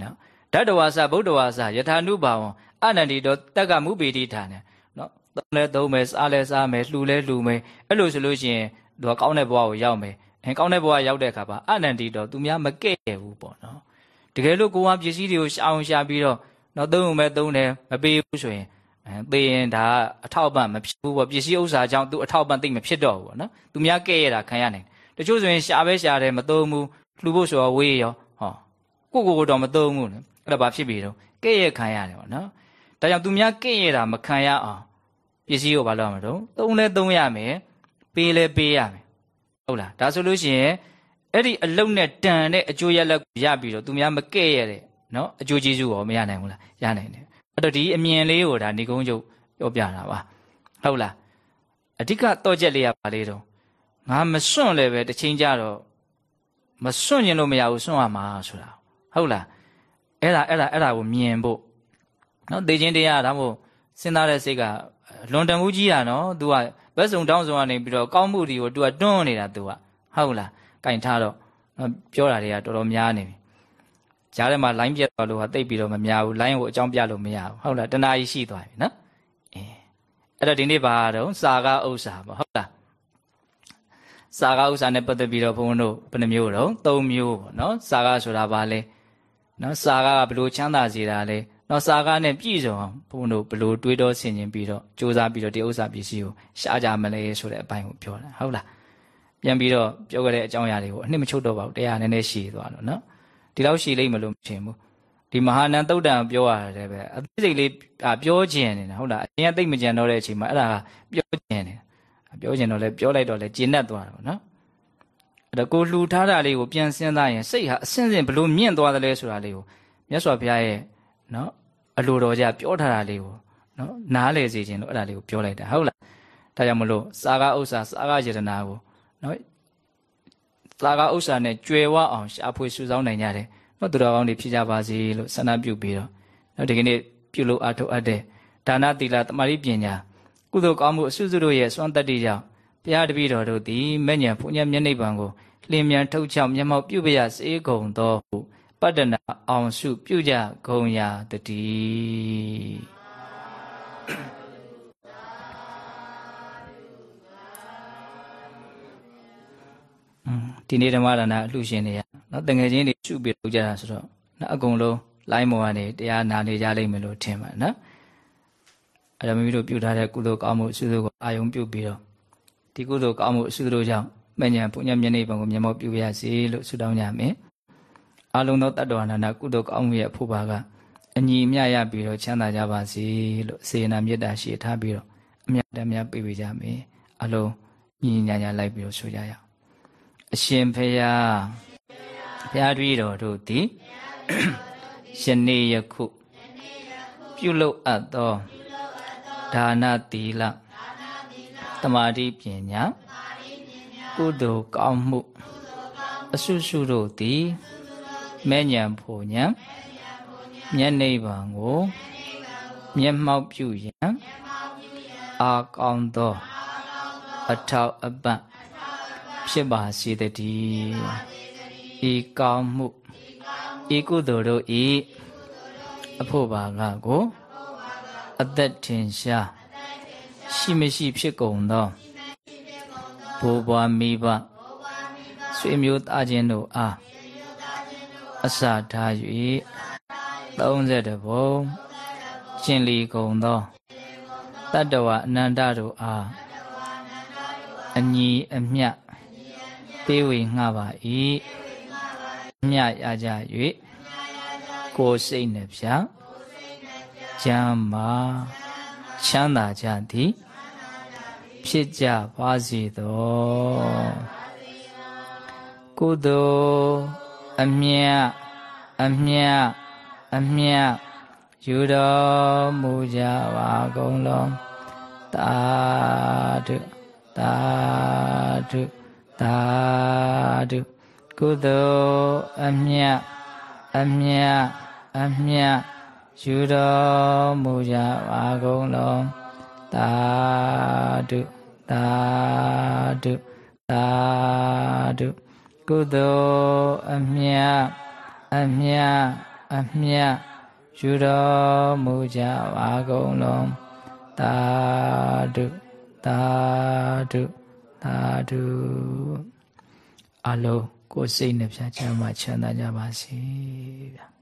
နော်ဓတ္တဝါစဗုဒ္ဓဝါစယထာနုဘာဝံအနန္တိတောတက္ကမုပေတိဌာနနော်သုံးလဲသုံးမယ်စားလဲစားမယ်လှူလဲလှူမယ်အဲ့လိုဆိုလို့ရှိရင်သူကကောင်းတဲ့ဘဝကိုရောက်မယ်အဲကောင်းတဲ့ဘဝရောက်တဲ့အခါမှာအနန္တိတောသူများမကဲ့ရဘူးပေါ့နော်တကယ်လို့ကိုယ်ကပစ္စည်းတွေကိုရှောင်ရှာပြီးတော့ နော်သုံးုံပဲသုံးတယ်မပေးဘူးဆိုရင်အဲပေးရင်ဒါအထောက်ပံ့မဖြစ်ဘူးပေါ့ပစ္စည်းဥစ္စာကြောင့်သူအထောက်ပံ့သိမဖြစ်တော့ဘူးပေါ့နော်သူများကဲ့ရတာခံရနိုင်တယ်တချို့ဆိုရင်ရှာပဲရှာတယ်မသုံးဘူးလှူဖို့ဆိုတော့ဝေးရောဟောကိုကိုကိုတော့မသုံးဘူးနော်အဲ့ဒါဘာဖြစ်ပြီတော့ကဲ့ရခံရတယ်ပေါ့နော်ဒါကြောင့်သူများကဲ့ရတာမခံရအောင်ပစ္စည်းကိုဘာလုပ်ရမလို့သုံးလဲသုံးရမယ်ပေးလဲပေးရမယ်ဟုတ်လားဒါဆိုလို့ရှိရင်အဲ့ဒီအလုံနဲ့တန်တဲ့အကျိုးရလက်ကိုရပြီးတော့သူများမကဲ့ရတဲ့ နော်အကျိုးကျေးဇူးရောမရနိုင်ဘူးလားရနိုင်တယ်အဲ့တော့ဒီအမြင်လေးကိုဒါနေကုန်းချုပ်ပြောပြတာပါဟုတ်လားအဓိကတော့ချက်လေးရပါလေတော့ငါမစွန့်လည်းပဲတစ်ချိန်ကြတော့မစွန့်ရင်လို့မရဘူးစွန့်ရမှာဆိုတာဟုတ်လားအဲ့ဒါအဲ့ဒါအဲ့ဒါကိုမြင်ဖို့နော်သိချင်းတရားဒါမို့စဉ်းစားတဲ့စိတ်ကလွန်တန်မှုကြီးတာနော် तू ကဘက်စုံတောင်းစုံကနေပြီးတော့ကောင်းမှုတွေကို तू ကတွန်းနေတာ तू ကဟုတ်လားကင်ထားတော့ပြောတာတွေကတော်တော်များနေပြီ ကြားထဲမှာ line ပြတ်သွားလို့ဟာတိတ်ပြီးတော့မများဘူး line ကိုအကြောင်းပြလို့မရဘူးဟုတ်လားတဏှာကြီးရှိသွားပြီနော်အဲအဲ့တော့ဒီနေ့ဘာတော့စာကဥစ္စာပေါ့ဟုတ်လားစာကဥစ္စာနဲ့ပတ်သက်ပြီးတော့ဘုန်းဘုန်းတို့ဘယ်နှမျိုးတော့၃မျိုးပေါ့နော်စာကဆိုတာဘာလဲနော်စာကဘလို့ချမ်းသာစေတာလဲနော်စာကားနဲ့ပြည့်စုံအောင်ဘုန်းတို့ဘလို့တွေးတော့ဆင်ခြင်ပြီးတော့စူးစမ်းပြီးတော့ဒီဥစ္စာပစ္စည်းကိုရှားကြမလဲဆိုတဲ့အပိုင်းကိုပြောတာဟုတ်လားပြန်ပြီးတော့ပြောခဲ့တဲ့အကြောင်းအရာတွေကိုအနှစ်မချုပ်တော့ပါဘူးတရားနည်းနည်းရှည်သွားတော့နော် ဒီလောက်ရှည်လိမ့်မလို့မထင်ဘူးဒီမဟာနန်တုတ်တံပြောရတယ်ပဲအသိစိတ်လေးပြောခြင်းနေတာဟုတ်လားအရင်ကသိမကြံတော့တဲ့အချိန်မှာအဲ့ဒါပြောခြင်းနေပြောခြင်းတော့လဲပြောလိုက်တော့လဲကျဉ်တ်သွားတော့နော်အဲ့တော့ကိုလှူထားတာလေးကိုပြန်စဉ်းစားရင်စိတ်ဟာအစင်းစင်ဘလို့မြင့်သွားတယ်လဲဆိုတာလေးကိုမြတ်စွာဘုရားရဲ့နော်အလိုတော်ကြပြောထားတာလေးကိုနော်နားလေစေခြင်းလို့အဲ့ဒါလေးကိုပြောလိုက်တာဟုတ်လားဒါကြောင့်မလို့စာကဥစ္စာစာကယတနာကိုနော် စာကဥစ္စာနဲ့ကြွယ်ဝအောင်ရှာဖွေစုဆောင်းနိုင်ကြတယ်နော်သူတော်ကောင်းတွေဖြစ်ကြပါစေလို့ဆန္ဒပြုပြီးတော့နော်ဒီကနေ့ပြုလို့အထောက်အပ်တဲ့ဒါနသီလတမာတိပညာကုသိုလ်ကောင်းမှုအစွတ်စွတ်တို့ရဲ့စွမ်းတတ္တိကြောင့်ဘုရားတပည့်တော်တို့သည်မဲ့ညာဘုညာမျက်နှိပ်ပံကိုလင်းမြန်ထုတ်ချောက်မျက်မှောက်ပြုပရစေကုန်သောပတ္တနာအောင်စုပြုကြကုန်ရာတည်း ဒီနေ့ဓမ္မဒါနအလှရှင်တွေကနော်တငယ်ချင်းတွေရှုပြီးလုပ်ကြတာဆိုတော့နော်အကုန်လုံးလိုင်းမော်ကနေတရားနာနေကြလိမ့်မယ်လို့ထင်ပါနော်အဲ့ဒါမိမိတို့ပြုထားတဲ့ကုသိုလ်ကောင်းမှုအစုစုကိုအာယုံပြုပြီးတော့ဒီကုသိုလ်ကောင်းမှုအစုစုတို့ကြောင့်မဉ္ဇဉ်ပုညမျက်နှိပ်ပုံကိုမျက်မှောက်ပြုရစေလို့ဆုတောင်းကြမယ်အလုံးသောတတ္တဝနာနာကုသိုလ်ကောင်းမှုရဲ့ဖို့ပါကအညီအမျှရပြီးတော့ချမ်းသာကြပါစေလို့စေနာမေတ္တာရှိထားပြီးတော့အမြတ်တမ်းများပြေးကြမယ်အလုံးညီညာညာလိုက်ပြီးတော့ဆိုကြရအောင် အရှင်ဖရာဘုရားတပည့်တော်တို့သည်ယနေ့ယခုပြုလုပ်အပ်သောဒါနသီလတမာတိပညာကုသိုလ်ကောင်းမှုအဆုစုတို့သည်မဲ့ညံဖို့ညံမျက်နှိဗံကိုမျက်မှောက်ပြုရန်အာကောင်းသော အထောက်အပံ့ ဖြစ်ပါစေတည်းဤကောင်းမှုဤကုသိုလ်တို့ဤအဖို့ပါကကိုအသက်ထင်ရှားရှိမရှိဖြစ်ကုန်သောဘိုးဘွားမိဘဆွေမျိုးသားချင်းတို့အားအစာထား၍30ဘုံကျင်လီကုန်သောတတ္တဝအနန္တတို့အားအညီအမျှ ပေးဝေငှပါ၏မြရကြ၍ကိုယ်စိတ်နှပြကျမ်းမာချမ်းသာကြသည်ဖြစ်ကြပါစေသောကုသိုလ်အမြတ်အမြတ်အမြတ်ယူတော်မူကြပါကုန်လုံးတာဓုတာဓု သာဓုကုသိုလ်အမြတ်အမြတ်အမြတ်ယူတော်မူကြပါကုန်လုံးသာဓုသာဓုသာဓုကုသိုလ်အမြတ်အမြတ်အမြတ်ယူတော်မူကြပါကုန်လုံးသာဓုသာဓု သာဓုအလုံးကိုယ်စိတ်နှပြချမ်းမှချမ်းသာကြပါစေဗျာ